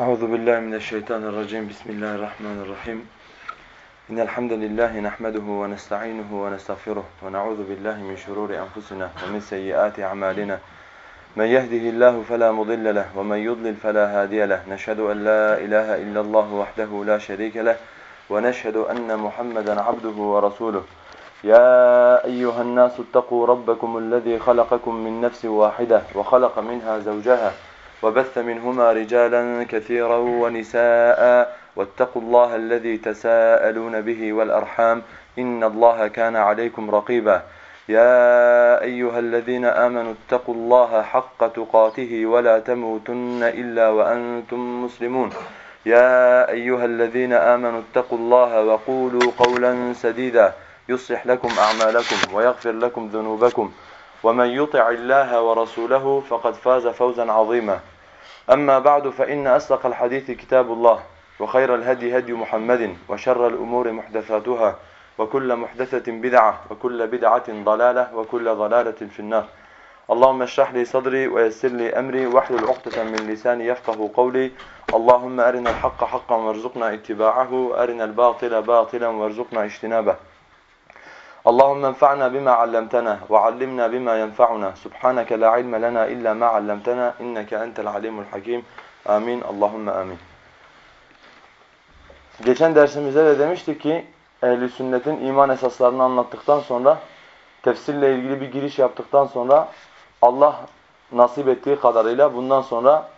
أعوذ بالله من الشيطان الرجيم. بسم الله الرحمن الرحيم. إن الحمد لله نحمده ونستعينه ونستغفره ونعوذ بالله من شرور أنفسنا ومن سيئات أعمالنا. من يهده الله فلا مضل له ومن يضلل فلا هادي له. نشهد أن لا إله إلا الله وحده لا شريك له ونشهد أن محمدا عبده ورسوله. يا أيها الناس اتقوا ربكم الذي خلقكم من نفس واحدة وخلق منها زوجها وبث منهما رجالا كثيرا ونساء واتقوا الله الذي تساءلون به والأرحام إن الله كان عليكم رقيبا. يا أيها الذين آمنوا اتقوا الله حق تقاته ولا تموتن إلا وأنتم مسلمون. يا أيها الذين آمنوا اتقوا الله وقولوا قولا سديدا يصلح لكم أعمالكم ويغفر لكم ذنوبكم. ومن يطع الله ورسوله فقد فاز فوزا عظيما. أما بعد فإن أصدق الحديث كتاب الله وخير الهدي هدي محمد وشر الأمور محدثاتها وكل محدثة بدعة وكل بدعة ضلالة وكل ضلالة في النار. اللهم اشرح لي صدري ويسر لي أمري واحلل عقدة من لساني يفقه قولي. اللهم أرنا الحق حقا وارزقنا اتباعه أرنا الباطل باطلا وارزقنا اجتنابه. Allahümme enfa'na bima allamtana ve allimna bima yenfa'una. Subhaneke la ilme lena illa ma allamtana inneke entel alimul hakim. Amin. Allahümme amin. Geçen dersimizde de demiştik ki ehl sünnetin iman esaslarını anlattıktan sonra tefsirle ilgili bir giriş yaptıktan sonra Allah nasip ettiği kadarıyla bundan sonra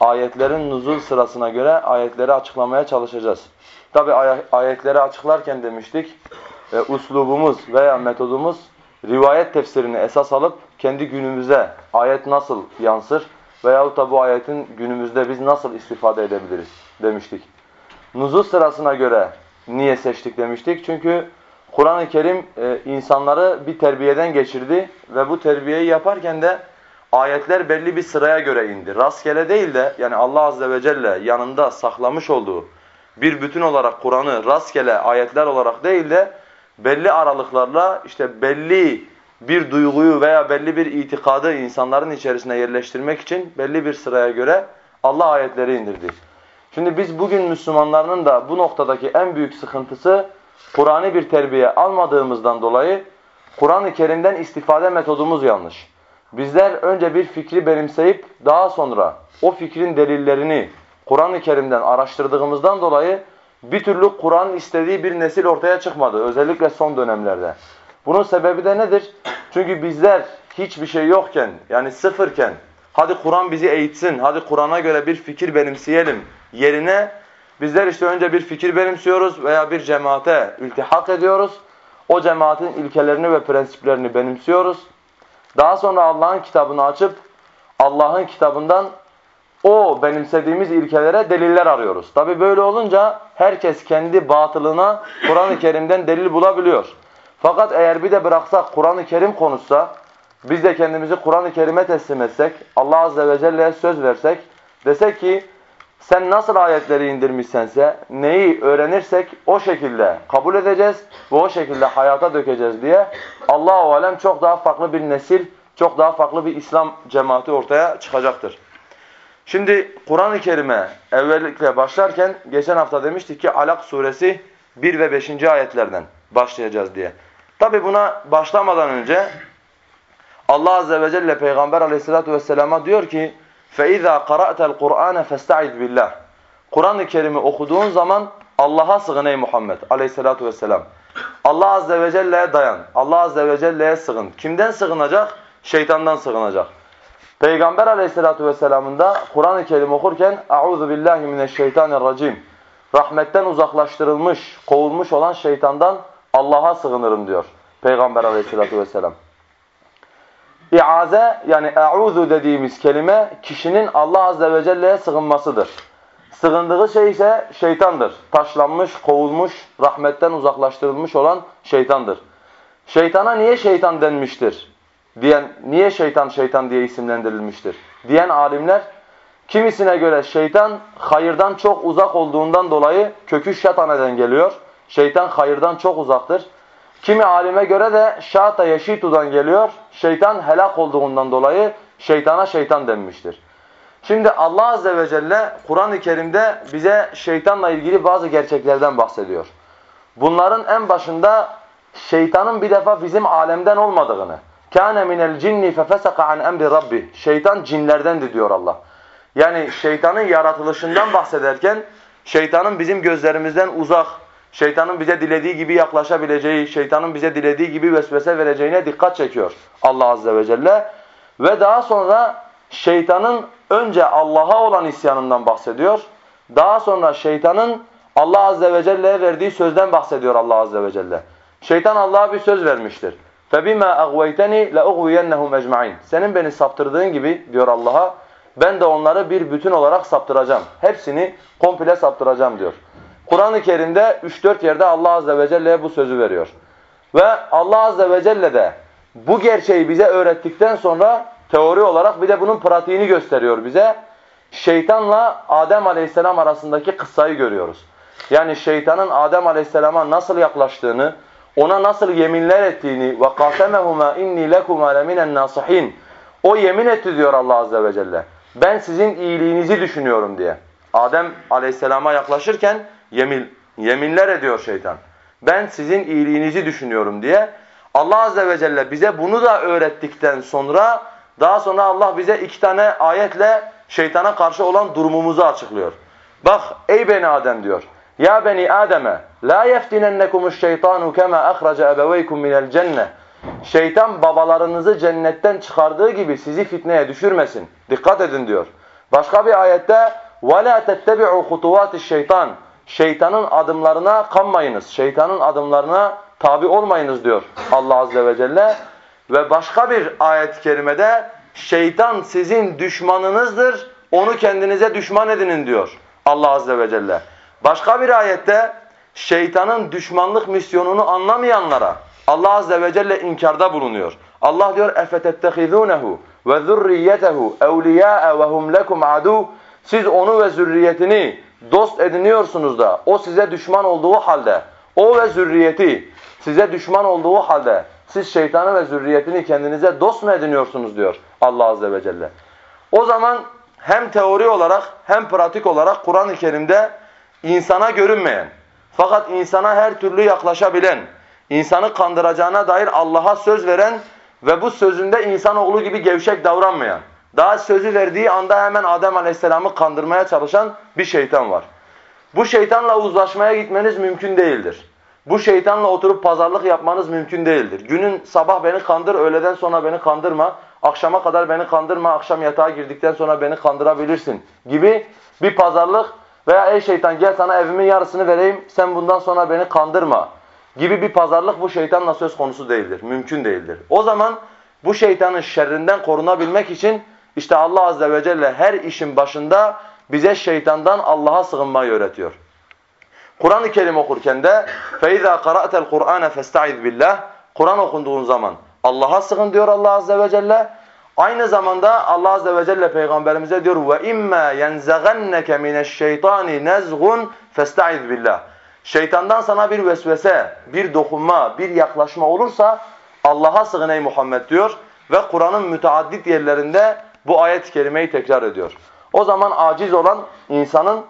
ayetlerin nuzul sırasına göre ayetleri açıklamaya çalışacağız. Tabi ayetleri açıklarken demiştik e, uslubumuz veya metodumuz rivayet tefsirini esas alıp kendi günümüze ayet nasıl yansır veyahut da bu ayetin günümüzde biz nasıl istifade edebiliriz demiştik. Nuzul sırasına göre niye seçtik demiştik? Çünkü Kur'an-ı Kerim e, insanları bir terbiyeden geçirdi ve bu terbiyeyi yaparken de ayetler belli bir sıraya göre indi. Rastgele değil de yani Allah Azze ve Celle yanında saklamış olduğu bir bütün olarak Kur'an'ı rastgele ayetler olarak değil de belli aralıklarla işte belli bir duyguyu veya belli bir itikadı insanların içerisine yerleştirmek için belli bir sıraya göre Allah ayetleri indirdi. Şimdi biz bugün Müslümanların da bu noktadaki en büyük sıkıntısı Kur'an'ı bir terbiye almadığımızdan dolayı Kur'an-ı Kerim'den istifade metodumuz yanlış. Bizler önce bir fikri benimseyip daha sonra o fikrin delillerini Kur'an-ı Kerim'den araştırdığımızdan dolayı bir türlü Kur'an'ın istediği bir nesil ortaya çıkmadı. Özellikle son dönemlerde. Bunun sebebi de nedir? Çünkü bizler hiçbir şey yokken yani sıfırken hadi Kur'an bizi eğitsin, hadi Kur'an'a göre bir fikir benimseyelim yerine bizler işte önce bir fikir benimsiyoruz veya bir cemaate iltihak ediyoruz. O cemaatin ilkelerini ve prensiplerini benimsiyoruz. Daha sonra Allah'ın kitabını açıp Allah'ın kitabından o benimsediğimiz ilkelere deliller arıyoruz. Tabi böyle olunca herkes kendi batılına Kur'an-ı Kerim'den delil bulabiliyor. Fakat eğer bir de bıraksak Kur'an-ı Kerim konuşsa, biz de kendimizi Kur'an-ı Kerim'e teslim etsek, Allah Azze ve Celle'ye söz versek, desek ki sen nasıl ayetleri indirmişsense neyi öğrenirsek o şekilde kabul edeceğiz ve o şekilde hayata dökeceğiz diye Allah-u Alem çok daha farklı bir nesil, çok daha farklı bir İslam cemaati ortaya çıkacaktır. Şimdi Kur'an-ı Kerim'e evvellikle başlarken geçen hafta demiştik ki Alak suresi 1 ve 5. ayetlerden başlayacağız diye. Tabi buna başlamadan önce Allah Azze ve Celle Peygamber aleyhissalatu vesselama diyor ki فَاِذَا قَرَأْتَ الْقُرْآنَ فَاسْتَعِذْ billah. Kur'an-ı Kerim'i okuduğun zaman Allah'a sığın ey Muhammed aleyhissalatu vesselam. Allah Azze ve Celle'ye dayan. Allah Azze ve Celle'ye sığın. Kimden sığınacak? Şeytandan sığınacak. Peygamber aleyhissalatu vesselamın da Kur'an-ı Kerim okurken اَعُوذُ بِاللّٰهِ مِنَ الشَّيْطَانِ الرَّجِيمِ Rahmetten uzaklaştırılmış, kovulmuş olan şeytandan Allah'a sığınırım diyor Peygamber aleyhissalatu vesselam. İaze yani e'udhu dediğimiz kelime kişinin Allah azze ve celle'ye sığınmasıdır. Sığındığı şey ise şeytandır. Taşlanmış, kovulmuş, rahmetten uzaklaştırılmış olan şeytandır. Şeytana niye şeytan denmiştir? Diyen, niye şeytan şeytan diye isimlendirilmiştir? Diyen alimler kimisine göre şeytan hayırdan çok uzak olduğundan dolayı kökü şataneden geliyor. Şeytan hayırdan çok uzaktır. Kimi alime göre de şata yeşitudan geliyor. Şeytan helak olduğundan dolayı şeytana şeytan denmiştir. Şimdi Allah Azze ve Celle Kur'an-ı Kerim'de bize şeytanla ilgili bazı gerçeklerden bahsediyor. Bunların en başında şeytanın bir defa bizim alemden olmadığını. Kana minel cinni fefesaka an emri rabbi. Şeytan cinlerdendi diyor Allah. Yani şeytanın yaratılışından bahsederken şeytanın bizim gözlerimizden uzak, şeytanın bize dilediği gibi yaklaşabileceği, şeytanın bize dilediği gibi vesvese vereceğine dikkat çekiyor Allah azze ve celle. Ve daha sonra şeytanın önce Allah'a olan isyanından bahsediyor. Daha sonra şeytanın Allah azze ve celle'ye verdiği sözden bahsediyor Allah azze ve celle. Şeytan Allah'a bir söz vermiştir. فَبِمَا اَغْوَيْتَنِي لَاُغْوِيَنَّهُمْ اَجْمَعِينَ Senin beni saptırdığın gibi diyor Allah'a ben de onları bir bütün olarak saptıracağım. Hepsini komple saptıracağım diyor. Kur'an-ı Kerim'de 3-4 yerde Allah Azze ve Celle'ye bu sözü veriyor. Ve Allah Azze ve Celle de bu gerçeği bize öğrettikten sonra teori olarak bir de bunun pratiğini gösteriyor bize. Şeytanla Adem Aleyhisselam arasındaki kıssayı görüyoruz. Yani şeytanın Adem Aleyhisselam'a nasıl yaklaştığını, ona nasıl yeminler ettiğini ve qasemehuma inni lekuma leminen nasihin. O yemin etti diyor Allah azze ve celle. Ben sizin iyiliğinizi düşünüyorum diye. Adem Aleyhisselam'a yaklaşırken yemin yeminler ediyor şeytan. Ben sizin iyiliğinizi düşünüyorum diye. Allah azze ve celle bize bunu da öğrettikten sonra daha sonra Allah bize iki tane ayetle şeytana karşı olan durumumuzu açıklıyor. Bak ey beni Adem diyor. Ya beni Adem'e la yeftinennekumuş şeytanu kema ahraca ebeveykum minel cennet. Şeytan babalarınızı cennetten çıkardığı gibi sizi fitneye düşürmesin. Dikkat edin diyor. Başka bir ayette وَلَا تَتَّبِعُوا خُطُوَاتِ şeytan. Şeytanın adımlarına kanmayınız. Şeytanın adımlarına tabi olmayınız diyor Allah Azze ve Celle. Ve başka bir ayet-i kerimede şeytan sizin düşmanınızdır. Onu kendinize düşman edinin diyor Allah Azze ve Celle. Başka bir ayette şeytanın düşmanlık misyonunu anlamayanlara Allah azze ve celle inkarda bulunuyor. Allah diyor efetettehizunehu ve zurriyetehu evliya ve hum lekum adu siz onu ve zürriyetini dost ediniyorsunuz da o size düşman olduğu halde o ve zürriyeti size düşman olduğu halde siz şeytanı ve zürriyetini kendinize dost mu ediniyorsunuz diyor Allah azze ve celle. O zaman hem teori olarak hem pratik olarak Kur'an-ı Kerim'de insana görünmeyen fakat insana her türlü yaklaşabilen, insanı kandıracağına dair Allah'a söz veren ve bu sözünde insanoğlu gibi gevşek davranmayan, daha sözü verdiği anda hemen Adem Aleyhisselam'ı kandırmaya çalışan bir şeytan var. Bu şeytanla uzlaşmaya gitmeniz mümkün değildir. Bu şeytanla oturup pazarlık yapmanız mümkün değildir. Günün sabah beni kandır, öğleden sonra beni kandırma, akşama kadar beni kandırma, akşam yatağa girdikten sonra beni kandırabilirsin gibi bir pazarlık veya ey şeytan gel sana evimin yarısını vereyim, sen bundan sonra beni kandırma gibi bir pazarlık bu şeytanla söz konusu değildir. Mümkün değildir. O zaman bu şeytanın şerrinden korunabilmek için işte Allah Azze ve Celle her işin başında bize şeytandan Allah'a sığınmayı öğretiyor. Kur'an-ı Kerim okurken de فَاِذَا قَرَأْتَ الْقُرْآنَ فَاسْتَعِذْ بِاللّٰهِ Kur'an okunduğun zaman Allah'a sığın diyor Allah Azze ve Celle. Aynı zamanda Allah azze ve celle peygamberimize diyor ve imma yenzagannaka mineşşeytani nazgun festaiz billah. Şeytandan sana bir vesvese, bir dokunma, bir yaklaşma olursa Allah'a sığın ey Muhammed diyor ve Kur'an'ın müteaddit yerlerinde bu ayet-i kerimeyi tekrar ediyor. O zaman aciz olan insanın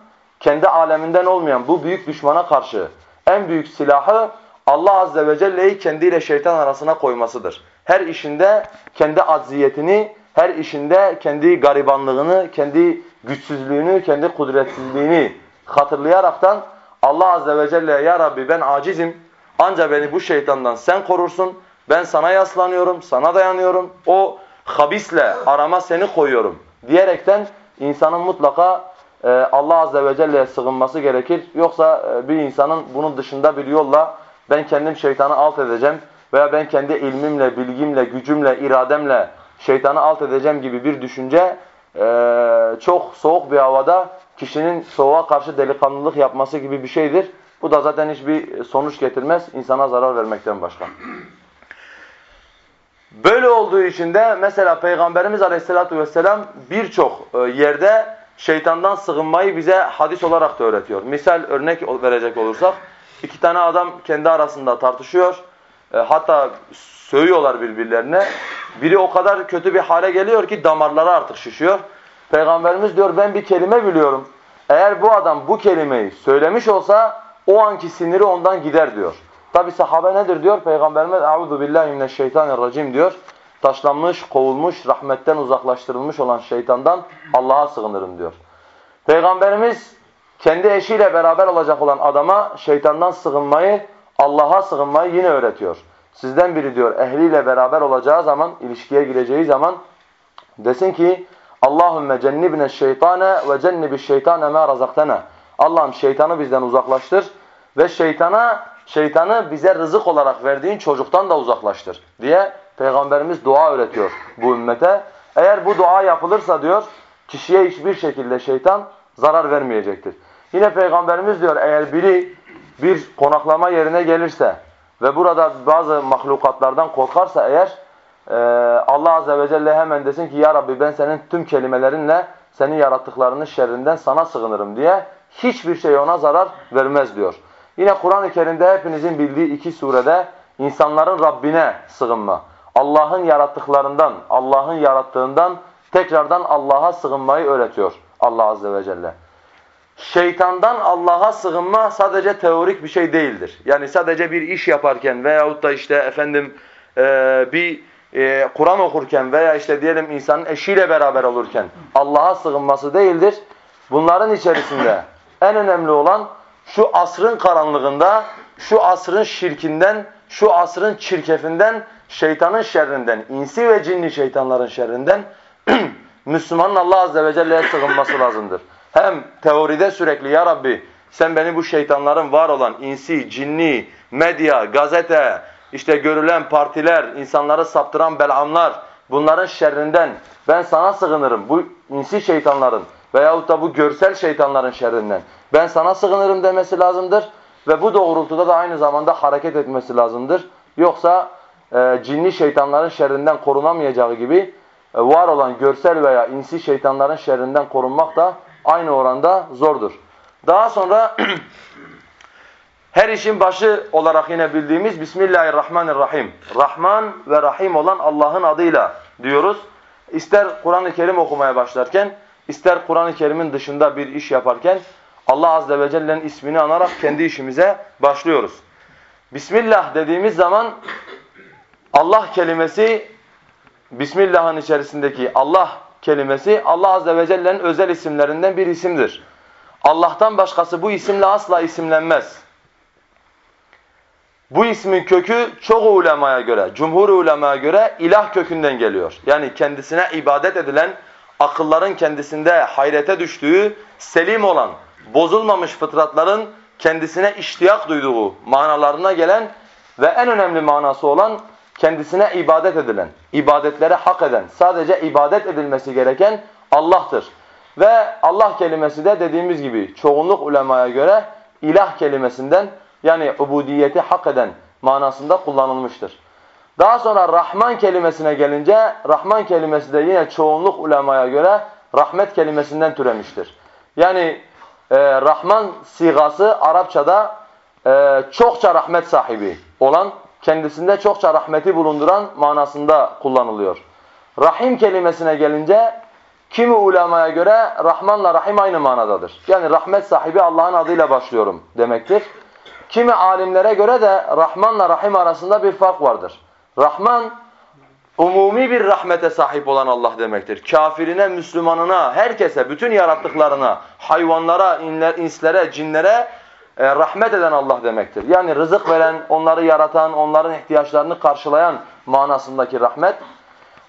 kendi aleminden olmayan bu büyük düşmana karşı en büyük silahı Allah azze ve celle'yi kendiyle şeytan arasına koymasıdır. Her işinde kendi acziyetini, her işinde kendi garibanlığını, kendi güçsüzlüğünü, kendi kudretsizliğini hatırlayaraktan Allah Azze ve Celle'ye ya Rabbi ben acizim ancak beni bu şeytandan sen korursun. Ben sana yaslanıyorum, sana dayanıyorum. O habisle arama seni koyuyorum diyerekten insanın mutlaka e, Allah Azze ve Celle'ye sığınması gerekir. Yoksa e, bir insanın bunun dışında bir yolla ben kendim şeytanı alt edeceğim veya ben kendi ilmimle, bilgimle, gücümle, irademle şeytanı alt edeceğim gibi bir düşünce e, çok soğuk bir havada kişinin soğuğa karşı delikanlılık yapması gibi bir şeydir. Bu da zaten hiçbir sonuç getirmez, insana zarar vermekten başka. Böyle olduğu için de mesela Peygamberimiz Aleyhisselatü Vesselam birçok e, yerde şeytandan sığınmayı bize hadis olarak da öğretiyor. Misal örnek verecek olursak, iki tane adam kendi arasında tartışıyor, e, hatta söylüyorlar birbirlerine. Biri o kadar kötü bir hale geliyor ki damarları artık şişiyor. Peygamberimiz diyor ben bir kelime biliyorum. Eğer bu adam bu kelimeyi söylemiş olsa o anki siniri ondan gider diyor. Tabi sahabe nedir diyor? Peygamberimiz "Euzu billahi mineşşeytanirracim" diyor. Taşlanmış, kovulmuş, rahmetten uzaklaştırılmış olan şeytandan Allah'a sığınırım diyor. Peygamberimiz kendi eşiyle beraber olacak olan adama şeytandan sığınmayı, Allah'a sığınmayı yine öğretiyor. Sizden biri diyor ehliyle beraber olacağı zaman, ilişkiye gireceği zaman desin ki Allahümme cennibne şeytane ve cennibiş şeytane ma razaktana. Allah'ım şeytanı bizden uzaklaştır ve şeytana şeytanı bize rızık olarak verdiğin çocuktan da uzaklaştır diye Peygamberimiz dua öğretiyor bu ümmete. Eğer bu dua yapılırsa diyor kişiye hiçbir şekilde şeytan zarar vermeyecektir. Yine Peygamberimiz diyor eğer biri bir konaklama yerine gelirse ve burada bazı mahlukatlardan korkarsa eğer e, Allah Azze ve Celle hemen desin ki Ya Rabbi ben senin tüm kelimelerinle senin yarattıklarının şerrinden sana sığınırım diye hiçbir şey ona zarar vermez diyor. Yine Kur'an-ı Kerim'de hepinizin bildiği iki surede insanların Rabbine sığınma. Allah'ın yarattıklarından, Allah'ın yarattığından tekrardan Allah'a sığınmayı öğretiyor Allah Azze ve Celle. Şeytandan Allah'a sığınma sadece teorik bir şey değildir. Yani sadece bir iş yaparken veyahut da işte efendim e, bir e, Kur'an okurken veya işte diyelim insanın eşiyle beraber olurken Allah'a sığınması değildir. Bunların içerisinde en önemli olan şu asrın karanlığında, şu asrın şirkinden, şu asrın çirkefinden, şeytanın şerrinden, insi ve cinli şeytanların şerrinden Müslümanın Allah Azze ve Celle'ye sığınması lazımdır. Hem teoride sürekli ya Rabbi sen beni bu şeytanların var olan insi, cinni, medya, gazete, işte görülen partiler, insanları saptıran belamlar, bunların şerrinden ben sana sığınırım. Bu insi şeytanların veyahut da bu görsel şeytanların şerrinden ben sana sığınırım demesi lazımdır. Ve bu doğrultuda da aynı zamanda hareket etmesi lazımdır. Yoksa e, cinli şeytanların şerrinden korunamayacağı gibi e, var olan görsel veya insi şeytanların şerrinden korunmak da aynı oranda zordur. Daha sonra her işin başı olarak yine bildiğimiz Bismillahirrahmanirrahim. Rahman ve Rahim olan Allah'ın adıyla diyoruz. İster Kur'an-ı Kerim okumaya başlarken, ister Kur'an-ı Kerim'in dışında bir iş yaparken Allah Azze ve Celle'nin ismini anarak kendi işimize başlıyoruz. Bismillah dediğimiz zaman Allah kelimesi, Bismillah'ın içerisindeki Allah kelimesi Allah Azze ve Celle'nin özel isimlerinden bir isimdir. Allah'tan başkası bu isimle asla isimlenmez. Bu ismin kökü çok ulemaya göre, cumhur ulemaya göre ilah kökünden geliyor. Yani kendisine ibadet edilen, akılların kendisinde hayrete düştüğü, selim olan, bozulmamış fıtratların kendisine iştiyak duyduğu manalarına gelen ve en önemli manası olan kendisine ibadet edilen, ibadetlere hak eden, sadece ibadet edilmesi gereken Allah'tır. Ve Allah kelimesi de dediğimiz gibi çoğunluk ulemaya göre ilah kelimesinden yani ubudiyeti hak eden manasında kullanılmıştır. Daha sonra Rahman kelimesine gelince Rahman kelimesi de yine çoğunluk ulemaya göre rahmet kelimesinden türemiştir. Yani e, Rahman sigası Arapçada e, çokça rahmet sahibi olan, kendisinde çokça rahmeti bulunduran manasında kullanılıyor. Rahim kelimesine gelince kimi ulemaya göre Rahmanla Rahim aynı manadadır. Yani rahmet sahibi Allah'ın adıyla başlıyorum demektir. Kimi alimlere göre de Rahmanla Rahim arasında bir fark vardır. Rahman umumi bir rahmete sahip olan Allah demektir. Kafirine, Müslümanına, herkese, bütün yarattıklarına, hayvanlara, inler, inslere, cinlere e, rahmet eden Allah demektir. Yani rızık veren, onları yaratan, onların ihtiyaçlarını karşılayan manasındaki rahmet.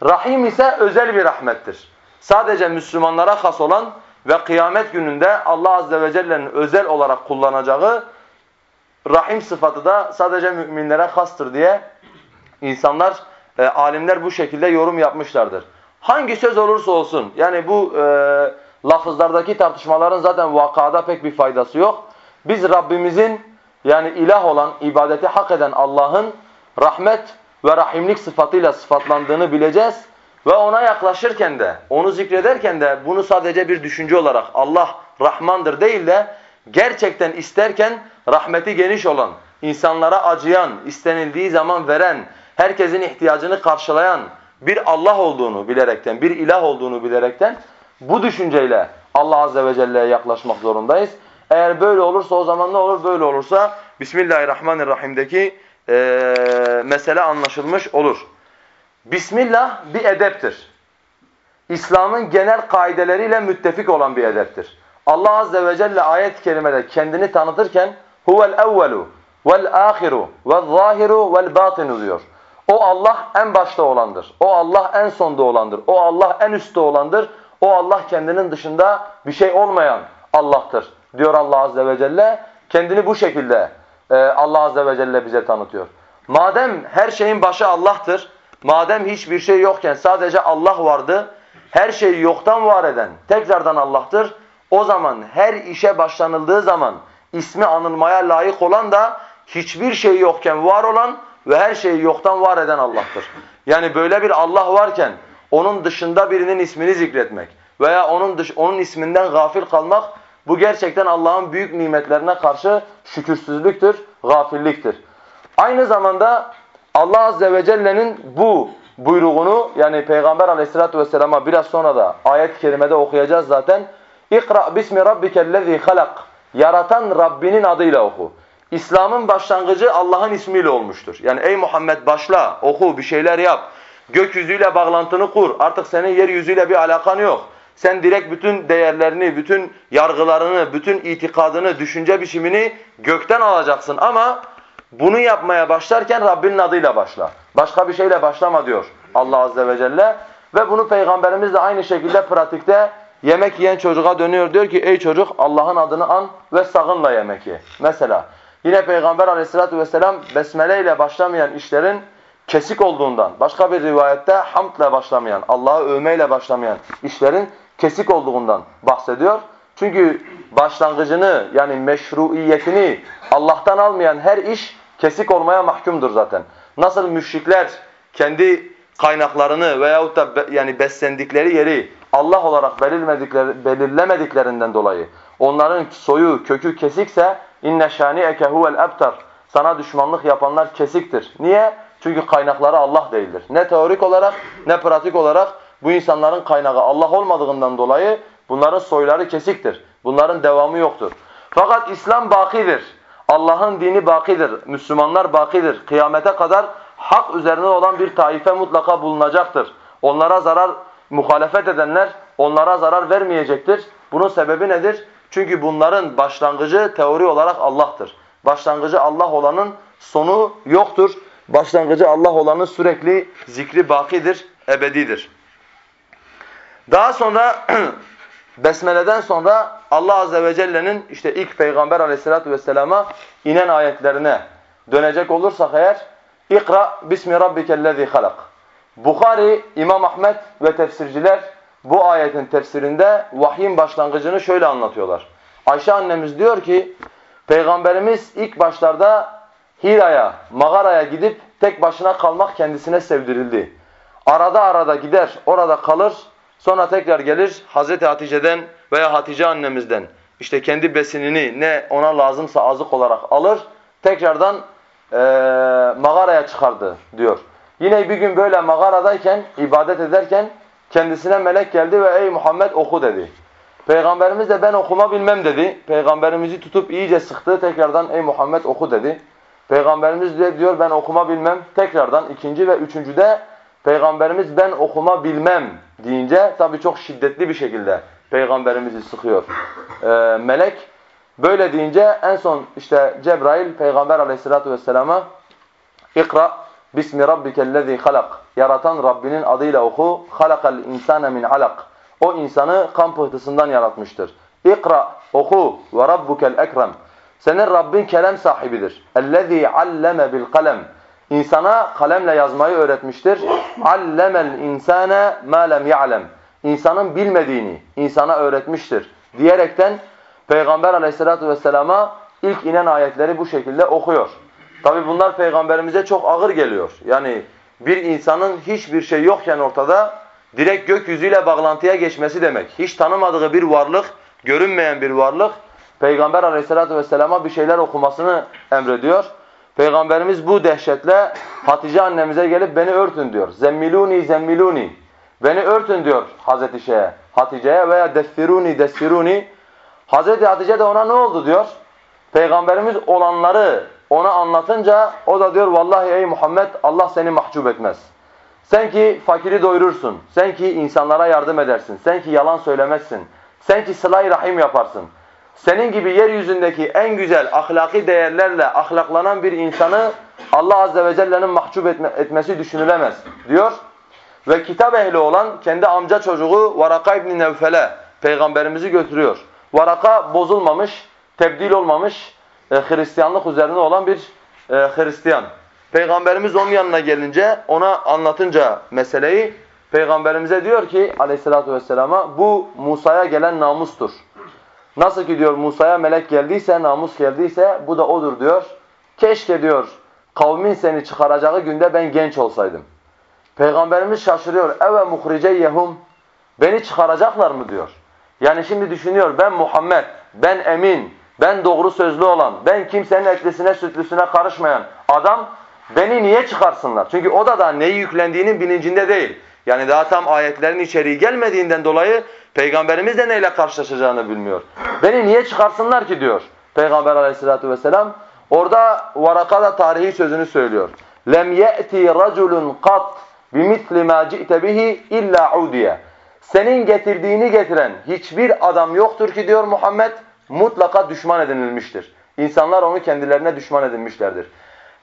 Rahim ise özel bir rahmettir. Sadece Müslümanlara has olan ve kıyamet gününde Allah Azze ve Celle'nin özel olarak kullanacağı rahim sıfatı da sadece müminlere hastır diye insanlar, e, alimler bu şekilde yorum yapmışlardır. Hangi söz olursa olsun, yani bu e, lafızlardaki tartışmaların zaten vakada pek bir faydası yok. Biz Rabbimizin yani ilah olan, ibadeti hak eden Allah'ın rahmet ve rahimlik sıfatıyla sıfatlandığını bileceğiz. Ve ona yaklaşırken de, onu zikrederken de bunu sadece bir düşünce olarak Allah Rahmandır değil de gerçekten isterken rahmeti geniş olan, insanlara acıyan, istenildiği zaman veren, herkesin ihtiyacını karşılayan bir Allah olduğunu bilerekten, bir ilah olduğunu bilerekten bu düşünceyle Allah Azze ve Celle'ye yaklaşmak zorundayız. Eğer böyle olursa o zaman ne olur? Böyle olursa Bismillahirrahmanirrahim'deki e, mesele anlaşılmış olur. Bismillah bir edeptir. İslam'ın genel kaideleriyle müttefik olan bir edeptir. Allah Azze ve Celle ayet-i kerimede kendini tanıtırken huvel evvelu vel ahiru vel zahiru vel batinu diyor. O Allah en başta olandır. O Allah en sonda olandır. O Allah en üstte olandır. O Allah kendinin dışında bir şey olmayan Allah'tır diyor Allah Azze ve Celle. Kendini bu şekilde e, Allah Azze ve Celle bize tanıtıyor. Madem her şeyin başı Allah'tır, madem hiçbir şey yokken sadece Allah vardı, her şeyi yoktan var eden tekrardan Allah'tır. O zaman her işe başlanıldığı zaman ismi anılmaya layık olan da hiçbir şey yokken var olan ve her şeyi yoktan var eden Allah'tır. Yani böyle bir Allah varken onun dışında birinin ismini zikretmek veya onun dış, onun isminden gafil kalmak bu gerçekten Allah'ın büyük nimetlerine karşı şükürsüzlüktür, gafilliktir. Aynı zamanda Allah Azze ve Celle'nin bu buyruğunu yani Peygamber Aleyhisselatü vesselama biraz sonra da ayet-i kerimede okuyacağız zaten. İkra bismi rabbikellezî halak. Yaratan Rabbinin adıyla oku. İslam'ın başlangıcı Allah'ın ismiyle olmuştur. Yani ey Muhammed başla, oku, bir şeyler yap. Gökyüzüyle bağlantını kur. Artık senin yeryüzüyle bir alakan yok. Sen direkt bütün değerlerini, bütün yargılarını, bütün itikadını, düşünce biçimini gökten alacaksın. Ama bunu yapmaya başlarken Rabbinin adıyla başla. Başka bir şeyle başlama diyor Allah Azze ve Celle. Ve bunu Peygamberimiz de aynı şekilde pratikte yemek yiyen çocuğa dönüyor. Diyor ki ey çocuk Allah'ın adını an ve sakınla yemek ye. Mesela yine Peygamber Aleyhisselatü vesselam besmele ile başlamayan işlerin kesik olduğundan, başka bir rivayette hamdle başlamayan, Allah'ı övmeyle başlamayan işlerin kesik olduğundan bahsediyor. Çünkü başlangıcını yani meşruiyetini Allah'tan almayan her iş kesik olmaya mahkumdur zaten. Nasıl müşrikler kendi kaynaklarını veyahut da be, yani beslendikleri yeri Allah olarak belirlemedikleri, belirlemediklerinden dolayı onların soyu, kökü kesikse inne şani'eke huvel abtar. Sana düşmanlık yapanlar kesiktir. Niye? Çünkü kaynakları Allah değildir. Ne teorik olarak ne pratik olarak bu insanların kaynağı Allah olmadığından dolayı bunların soyları kesiktir. Bunların devamı yoktur. Fakat İslam bakidir. Allah'ın dini bakidir. Müslümanlar bakidir. Kıyamete kadar hak üzerine olan bir taife mutlaka bulunacaktır. Onlara zarar, muhalefet edenler onlara zarar vermeyecektir. Bunun sebebi nedir? Çünkü bunların başlangıcı teori olarak Allah'tır. Başlangıcı Allah olanın sonu yoktur. Başlangıcı Allah olanın sürekli zikri bakidir, ebedidir. Daha sonra Besmele'den sonra Allah Azze ve Celle'nin işte ilk Peygamber Aleyhisselatü vesselama inen ayetlerine dönecek olursak eğer İkra bismi rabbikellezî halak. Bukhari, İmam Ahmet ve tefsirciler bu ayetin tefsirinde vahyin başlangıcını şöyle anlatıyorlar. Ayşe annemiz diyor ki Peygamberimiz ilk başlarda Hira'ya, mağaraya gidip tek başına kalmak kendisine sevdirildi. Arada arada gider, orada kalır, sonra tekrar gelir Hazreti Hatice'den veya Hatice annemizden işte kendi besinini ne ona lazımsa azık olarak alır, tekrardan e, mağaraya çıkardı diyor. Yine bir gün böyle mağaradayken, ibadet ederken kendisine melek geldi ve ey Muhammed oku dedi. Peygamberimiz de ben okuma bilmem dedi. Peygamberimizi tutup iyice sıktı. Tekrardan ey Muhammed oku dedi. Peygamberimiz de diyor ben okuma bilmem. Tekrardan ikinci ve üçüncüde Peygamberimiz ben okuma bilmem deyince tabi çok şiddetli bir şekilde Peygamberimizi sıkıyor. Ee, melek böyle deyince en son işte Cebrail Peygamber aleyhissalatu vesselama İkra bismi rabbikellezî halak. Yaratan Rabbinin adıyla oku. Halakal insane min alak. O insanı kan pıhtısından yaratmıştır. İkra oku ve rabbukel ekrem. Senin Rabbin kelem sahibidir. Ellezî alleme bil kalem. İnsana kalemle yazmayı öğretmiştir. Allemel insane ma lem ya'lem. İnsanın bilmediğini insana öğretmiştir diyerekten Peygamber Aleyhissalatu vesselama ilk inen ayetleri bu şekilde okuyor. Tabi bunlar peygamberimize çok ağır geliyor. Yani bir insanın hiçbir şey yokken ortada direkt gökyüzüyle bağlantıya geçmesi demek. Hiç tanımadığı bir varlık, görünmeyen bir varlık Peygamber aleyhissalatu vesselama bir şeyler okumasını emrediyor. Peygamberimiz bu dehşetle Hatice annemize gelip beni örtün diyor. Zemmiluni zemmiluni. Beni örtün diyor Hazreti şeye. Hatice'ye veya dessiruni dessiruni. Hazreti Hatice de ona ne oldu diyor. Peygamberimiz olanları ona anlatınca o da diyor vallahi ey Muhammed Allah seni mahcup etmez. Sen ki fakiri doyurursun. Sen ki insanlara yardım edersin. Sen ki yalan söylemezsin. Sen ki sıla rahim yaparsın. Senin gibi yeryüzündeki en güzel ahlaki değerlerle ahlaklanan bir insanı Allah Azze ve Celle'nin mahcup etme, etmesi düşünülemez diyor. Ve kitap ehli olan kendi amca çocuğu Varaka İbni Nevfel'e peygamberimizi götürüyor. Varaka bozulmamış, tebdil olmamış, e, Hristiyanlık üzerine olan bir e, Hristiyan. Peygamberimiz onun yanına gelince ona anlatınca meseleyi Peygamberimize diyor ki aleyhissalatu vesselama bu Musa'ya gelen namustur. Nasıl ki diyor Musa'ya melek geldiyse, namus geldiyse bu da odur diyor. Keşke diyor kavmin seni çıkaracağı günde ben genç olsaydım. Peygamberimiz şaşırıyor. Eve muhriceyhum beni çıkaracaklar mı diyor. Yani şimdi düşünüyor ben Muhammed, ben emin, ben doğru sözlü olan, ben kimsenin etlisine sütlüsüne karışmayan adam beni niye çıkarsınlar? Çünkü o da da neyi yüklendiğinin bilincinde değil. Yani daha tam ayetlerin içeriği gelmediğinden dolayı Peygamberimiz de neyle karşılaşacağını bilmiyor. Beni niye çıkarsınlar ki diyor Peygamber aleyhissalatu vesselam. Orada Varaka da tarihi sözünü söylüyor. Lem ye'ti raculun kat bimisli ma ci'te bihi illa udiye. Senin getirdiğini getiren hiçbir adam yoktur ki diyor Muhammed mutlaka düşman edinilmiştir. İnsanlar onu kendilerine düşman edinmişlerdir.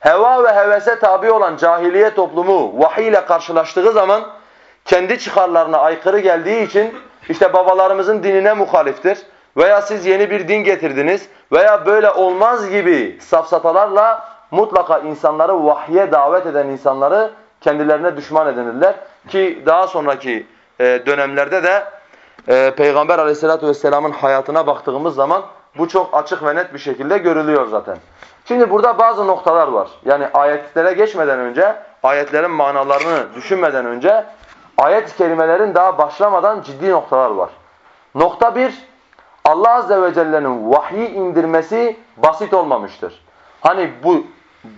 Heva ve hevese tabi olan cahiliye toplumu vahiy ile karşılaştığı zaman kendi çıkarlarına aykırı geldiği için işte babalarımızın dinine muhaliftir veya siz yeni bir din getirdiniz veya böyle olmaz gibi safsatalarla mutlaka insanları vahye davet eden insanları kendilerine düşman edinirler. Ki daha sonraki e, dönemlerde de e, Peygamber aleyhissalatu vesselamın hayatına baktığımız zaman bu çok açık ve net bir şekilde görülüyor zaten. Şimdi burada bazı noktalar var. Yani ayetlere geçmeden önce, ayetlerin manalarını düşünmeden önce ayet-i kerimelerin daha başlamadan ciddi noktalar var. Nokta bir, Allah Azze ve Celle'nin vahyi indirmesi basit olmamıştır. Hani bu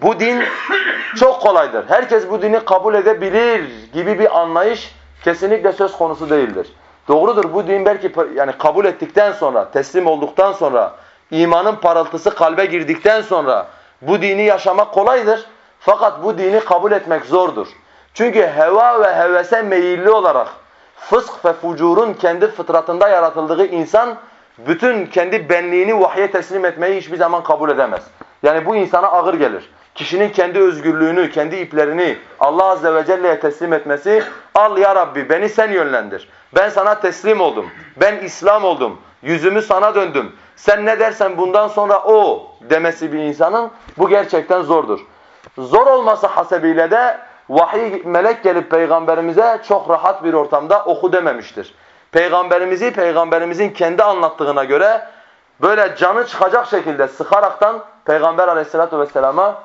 bu din çok kolaydır. Herkes bu dini kabul edebilir gibi bir anlayış kesinlikle söz konusu değildir. Doğrudur bu din belki yani kabul ettikten sonra, teslim olduktan sonra, imanın parıltısı kalbe girdikten sonra bu dini yaşamak kolaydır. Fakat bu dini kabul etmek zordur. Çünkü heva ve hevese meyilli olarak fısk ve fucurun kendi fıtratında yaratıldığı insan bütün kendi benliğini vahye teslim etmeyi hiçbir zaman kabul edemez. Yani bu insana ağır gelir. Kişinin kendi özgürlüğünü, kendi iplerini Allah Azze ve Celle'ye teslim etmesi, al ya Rabbi beni sen yönlendir. Ben sana teslim oldum. Ben İslam oldum. Yüzümü sana döndüm. Sen ne dersen bundan sonra o demesi bir insanın bu gerçekten zordur. Zor olması hasebiyle de vahiy melek gelip peygamberimize çok rahat bir ortamda oku dememiştir. Peygamberimizi peygamberimizin kendi anlattığına göre böyle canı çıkacak şekilde sıkaraktan peygamber aleyhissalatu vesselama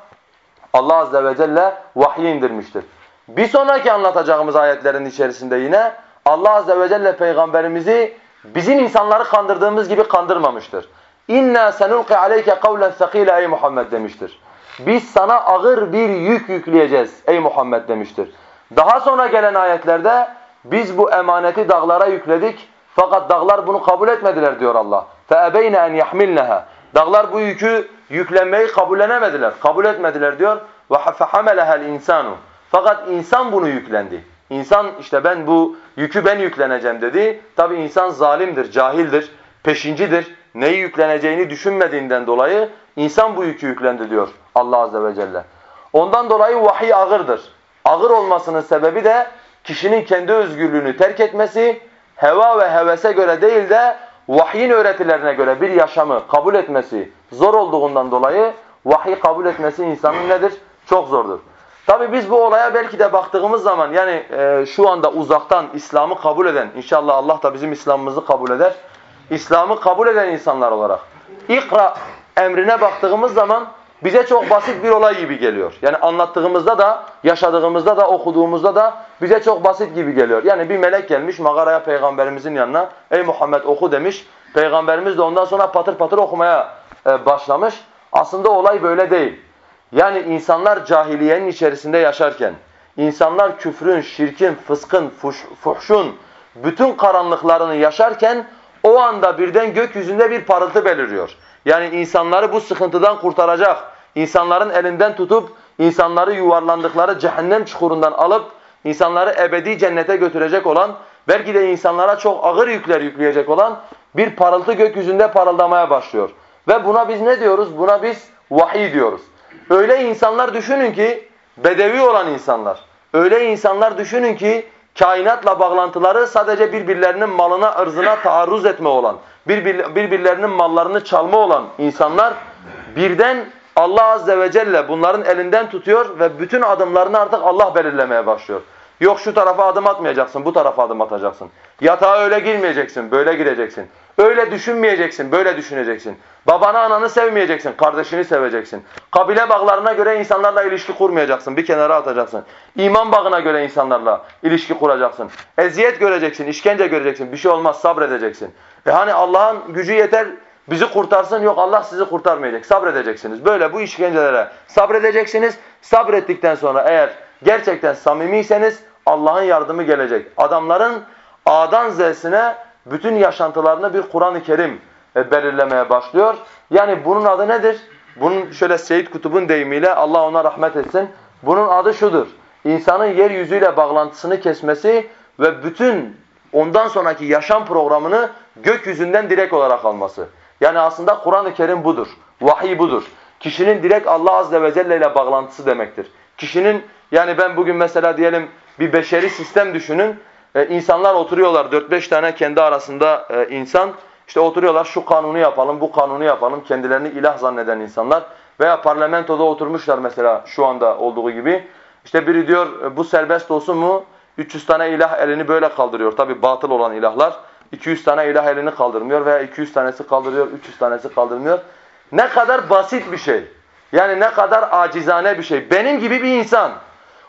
Allah azze ve celle vahiy indirmiştir. Bir sonraki anlatacağımız ayetlerin içerisinde yine Allah azze ve celle peygamberimizi bizim insanları kandırdığımız gibi kandırmamıştır. İnna senulqi aleyke kavlen sakila ey Muhammed demiştir. Biz sana ağır bir yük yükleyeceğiz ey Muhammed demiştir. Daha sonra gelen ayetlerde biz bu emaneti dağlara yükledik fakat dağlar bunu kabul etmediler diyor Allah. فَاَبَيْنَ اَنْ يَحْمِلْنَهَا Dağlar bu yükü yüklenmeyi kabullenemediler, kabul etmediler diyor. وَحَفَحَمَلَهَا الْاِنْسَانُ Fakat insan bunu yüklendi. İnsan işte ben bu yükü ben yükleneceğim dedi. Tabi insan zalimdir, cahildir, peşincidir. Neyi yükleneceğini düşünmediğinden dolayı insan bu yükü yüklendi diyor Allah Azze ve Celle. Ondan dolayı vahiy ağırdır. Ağır olmasının sebebi de kişinin kendi özgürlüğünü terk etmesi, heva ve hevese göre değil de vahyin öğretilerine göre bir yaşamı kabul etmesi zor olduğundan dolayı vahiy kabul etmesi insanın nedir? Çok zordur. Tabi biz bu olaya belki de baktığımız zaman yani e, şu anda uzaktan İslam'ı kabul eden, inşallah Allah da bizim İslam'ımızı kabul eder. İslam'ı kabul eden insanlar olarak ikra emrine baktığımız zaman bize çok basit bir olay gibi geliyor. Yani anlattığımızda da, yaşadığımızda da, okuduğumuzda da bize çok basit gibi geliyor. Yani bir melek gelmiş mağaraya peygamberimizin yanına. Ey Muhammed oku demiş. Peygamberimiz de ondan sonra patır patır okumaya e, başlamış. Aslında olay böyle değil. Yani insanlar cahiliyenin içerisinde yaşarken, insanlar küfrün, şirkin, fıskın, fuş, fuhşun, bütün karanlıklarını yaşarken o anda birden gökyüzünde bir parıltı beliriyor. Yani insanları bu sıkıntıdan kurtaracak, insanların elinden tutup insanları yuvarlandıkları cehennem çukurundan alıp insanları ebedi cennete götürecek olan, belki de insanlara çok ağır yükler yükleyecek olan bir parıltı gökyüzünde parıldamaya başlıyor. Ve buna biz ne diyoruz? Buna biz vahiy diyoruz. Öyle insanlar düşünün ki, bedevi olan insanlar, öyle insanlar düşünün ki kainatla bağlantıları sadece birbirlerinin malına, ırzına taarruz etme olan, birbirlerinin mallarını çalma olan insanlar birden Allah azze ve celle bunların elinden tutuyor ve bütün adımlarını artık Allah belirlemeye başlıyor. Yok şu tarafa adım atmayacaksın, bu tarafa adım atacaksın. Yatağa öyle girmeyeceksin, böyle gireceksin. Öyle düşünmeyeceksin, böyle düşüneceksin. Babanı ananı sevmeyeceksin, kardeşini seveceksin. Kabile bağlarına göre insanlarla ilişki kurmayacaksın, bir kenara atacaksın. İman bağına göre insanlarla ilişki kuracaksın. Eziyet göreceksin, işkence göreceksin, bir şey olmaz sabredeceksin. E hani Allah'ın gücü yeter bizi kurtarsın, yok Allah sizi kurtarmayacak, sabredeceksiniz. Böyle bu işkencelere sabredeceksiniz. Sabrettikten sonra eğer gerçekten samimiyseniz Allah'ın yardımı gelecek. Adamların A'dan Z'sine bütün yaşantılarını bir Kur'an-ı Kerim e, belirlemeye başlıyor. Yani bunun adı nedir? Bunun şöyle Seyyid Kutub'un deyimiyle Allah ona rahmet etsin. Bunun adı şudur. İnsanın yeryüzüyle bağlantısını kesmesi ve bütün ondan sonraki yaşam programını gökyüzünden direkt olarak alması. Yani aslında Kur'an-ı Kerim budur. Vahiy budur. Kişinin direkt Allah Azze ve Celle ile bağlantısı demektir. Kişinin yani ben bugün mesela diyelim bir beşeri sistem düşünün. Ee, insanlar oturuyorlar 4-5 tane kendi arasında e, insan. İşte oturuyorlar şu kanunu yapalım, bu kanunu yapalım. Kendilerini ilah zanneden insanlar. Veya parlamentoda oturmuşlar mesela şu anda olduğu gibi. İşte biri diyor e, bu serbest olsun mu? 300 tane ilah elini böyle kaldırıyor. Tabi batıl olan ilahlar. 200 tane ilah elini kaldırmıyor veya 200 tanesi kaldırıyor, 300 tanesi kaldırmıyor. Ne kadar basit bir şey. Yani ne kadar acizane bir şey. Benim gibi bir insan.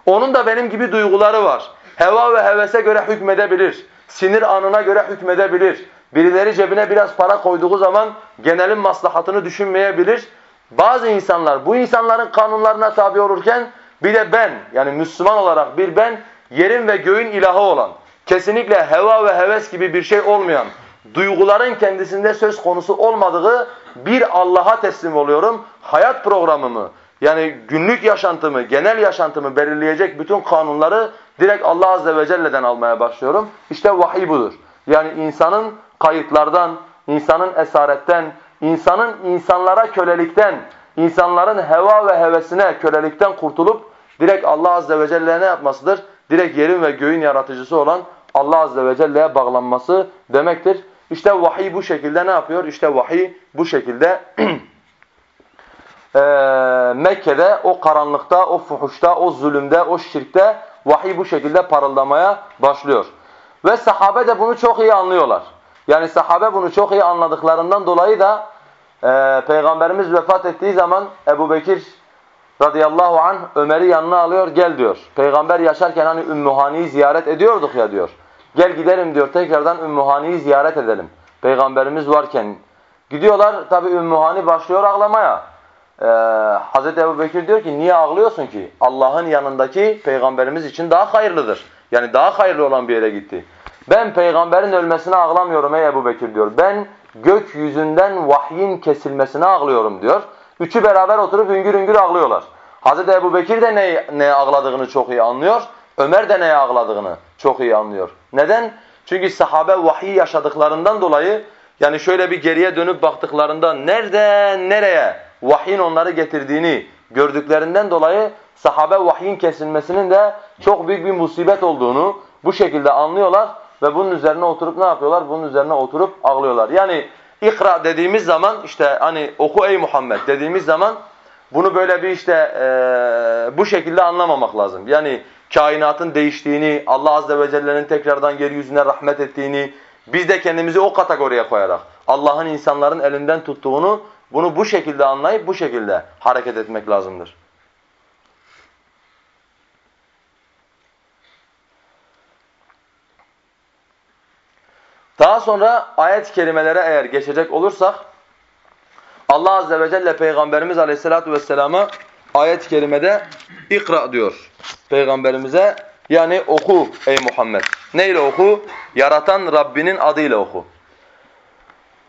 Onun da benim gibi duyguları var. Heva ve hevese göre hükmedebilir. Sinir anına göre hükmedebilir. Birileri cebine biraz para koyduğu zaman genelin maslahatını düşünmeyebilir. Bazı insanlar bu insanların kanunlarına tabi olurken bir de ben yani Müslüman olarak bir ben yerin ve göğün ilahı olan kesinlikle heva ve heves gibi bir şey olmayan duyguların kendisinde söz konusu olmadığı bir Allah'a teslim oluyorum. Hayat programımı yani günlük yaşantımı, genel yaşantımı belirleyecek bütün kanunları direkt Allah Azze ve Celle'den almaya başlıyorum. İşte vahiy budur. Yani insanın kayıtlardan, insanın esaretten, insanın insanlara kölelikten, insanların heva ve hevesine kölelikten kurtulup direkt Allah Azze ve Celle ne yapmasıdır? Direkt yerin ve göğün yaratıcısı olan Allah Azze ve Celle'ye bağlanması demektir. İşte vahiy bu şekilde ne yapıyor? İşte vahiy bu şekilde e, Mekke'de o karanlıkta, o fuhuşta, o zulümde, o şirkte vahiy bu şekilde parıldamaya başlıyor. Ve sahabe de bunu çok iyi anlıyorlar. Yani sahabe bunu çok iyi anladıklarından dolayı da e, Peygamberimiz vefat ettiği zaman Ebu Bekir radıyallahu anh Ömer'i yanına alıyor gel diyor. Peygamber yaşarken hani Ümmühani'yi ziyaret ediyorduk ya diyor. Gel gidelim diyor tekrardan Ümmühani'yi ziyaret edelim. Peygamberimiz varken. Gidiyorlar tabi Ümmühani başlıyor ağlamaya. Ee, Hazreti Ebu Bekir diyor ki niye ağlıyorsun ki? Allah'ın yanındaki peygamberimiz için daha hayırlıdır. Yani daha hayırlı olan bir yere gitti. Ben peygamberin ölmesine ağlamıyorum ey Ebu Bekir diyor. Ben gökyüzünden vahyin kesilmesine ağlıyorum diyor. Üçü beraber oturup hüngür hüngür ağlıyorlar. Hazreti Ebu Bekir de neye, neye ağladığını çok iyi anlıyor. Ömer de neye ağladığını çok iyi anlıyor. Neden? Çünkü sahabe vahiy yaşadıklarından dolayı yani şöyle bir geriye dönüp baktıklarında nereden nereye vahyin onları getirdiğini gördüklerinden dolayı sahabe vahyin kesilmesinin de çok büyük bir musibet olduğunu bu şekilde anlıyorlar ve bunun üzerine oturup ne yapıyorlar? Bunun üzerine oturup ağlıyorlar. Yani ikra dediğimiz zaman işte hani oku ey Muhammed dediğimiz zaman bunu böyle bir işte e, bu şekilde anlamamak lazım. Yani kainatın değiştiğini, Allah Azze ve Celle'nin tekrardan yeryüzüne rahmet ettiğini, biz de kendimizi o kategoriye koyarak Allah'ın insanların elinden tuttuğunu bunu bu şekilde anlayıp bu şekilde hareket etmek lazımdır. Daha sonra ayet-i eğer geçecek olursak Allah Azze ve Celle Peygamberimiz Aleyhisselatü Vesselam'a ayet-i kerimede ikra diyor Peygamberimize yani oku ey Muhammed. Neyle oku? Yaratan Rabbinin adıyla oku.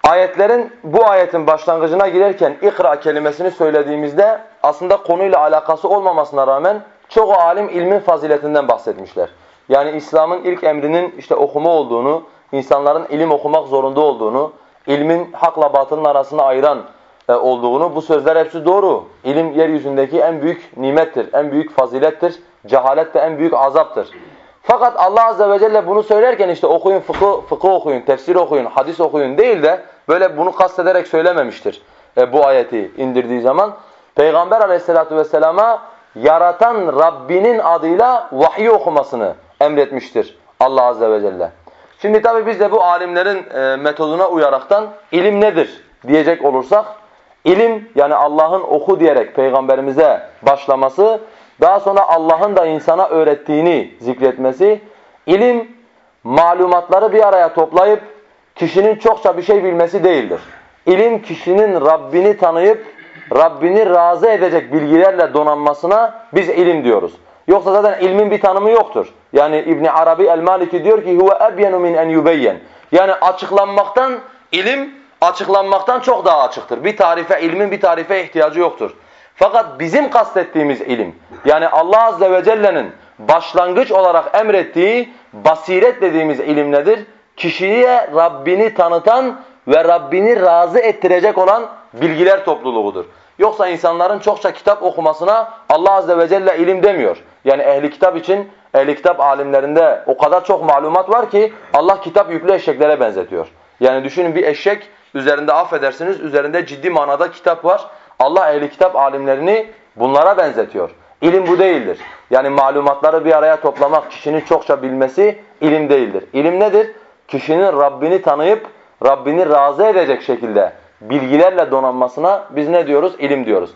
Ayetlerin bu ayetin başlangıcına girerken ikra kelimesini söylediğimizde aslında konuyla alakası olmamasına rağmen çok alim ilmin faziletinden bahsetmişler. Yani İslam'ın ilk emrinin işte okuma olduğunu, insanların ilim okumak zorunda olduğunu, ilmin hakla batının arasını ayıran e, olduğunu, bu sözler hepsi doğru. İlim yeryüzündeki en büyük nimettir, en büyük fazilettir. Cehalet de en büyük azaptır. Fakat Allah Azze ve Celle bunu söylerken işte okuyun, fıkıh, fıkıh okuyun, tefsir okuyun, hadis okuyun değil de böyle bunu kastederek söylememiştir e, bu ayeti indirdiği zaman. Peygamber Aleyhisselatü vesselama yaratan Rabbinin adıyla vahiy okumasını emretmiştir Allah Azze ve Celle. Şimdi tabi biz de bu alimlerin e, metoduna uyaraktan ilim nedir diyecek olursak, ilim yani Allah'ın oku diyerek peygamberimize başlaması, daha sonra Allah'ın da insana öğrettiğini zikretmesi, ilim malumatları bir araya toplayıp kişinin çokça bir şey bilmesi değildir. İlim kişinin Rabbini tanıyıp Rabbini razı edecek bilgilerle donanmasına biz ilim diyoruz. Yoksa zaten ilmin bir tanımı yoktur. Yani İbn Arabi el-Maliki diyor ki huve ebyenu min en yubeyyen. Yani açıklanmaktan ilim açıklanmaktan çok daha açıktır. Bir tarife ilmin bir tarife ihtiyacı yoktur. Fakat bizim kastettiğimiz ilim yani Allah azze ve celle'nin başlangıç olarak emrettiği basiret dediğimiz ilim nedir? Kişiye Rabbini tanıtan ve Rabbini razı ettirecek olan bilgiler topluluğudur. Yoksa insanların çokça kitap okumasına Allah azze ve celle ilim demiyor. Yani ehli kitap için ehli kitap alimlerinde o kadar çok malumat var ki Allah kitap yüklü eşeklere benzetiyor. Yani düşünün bir eşek üzerinde affedersiniz üzerinde ciddi manada kitap var. Allah ehli kitap alimlerini bunlara benzetiyor. İlim bu değildir. Yani malumatları bir araya toplamak, kişinin çokça bilmesi ilim değildir. İlim nedir? Kişinin Rabbini tanıyıp Rabbini razı edecek şekilde bilgilerle donanmasına biz ne diyoruz? İlim diyoruz.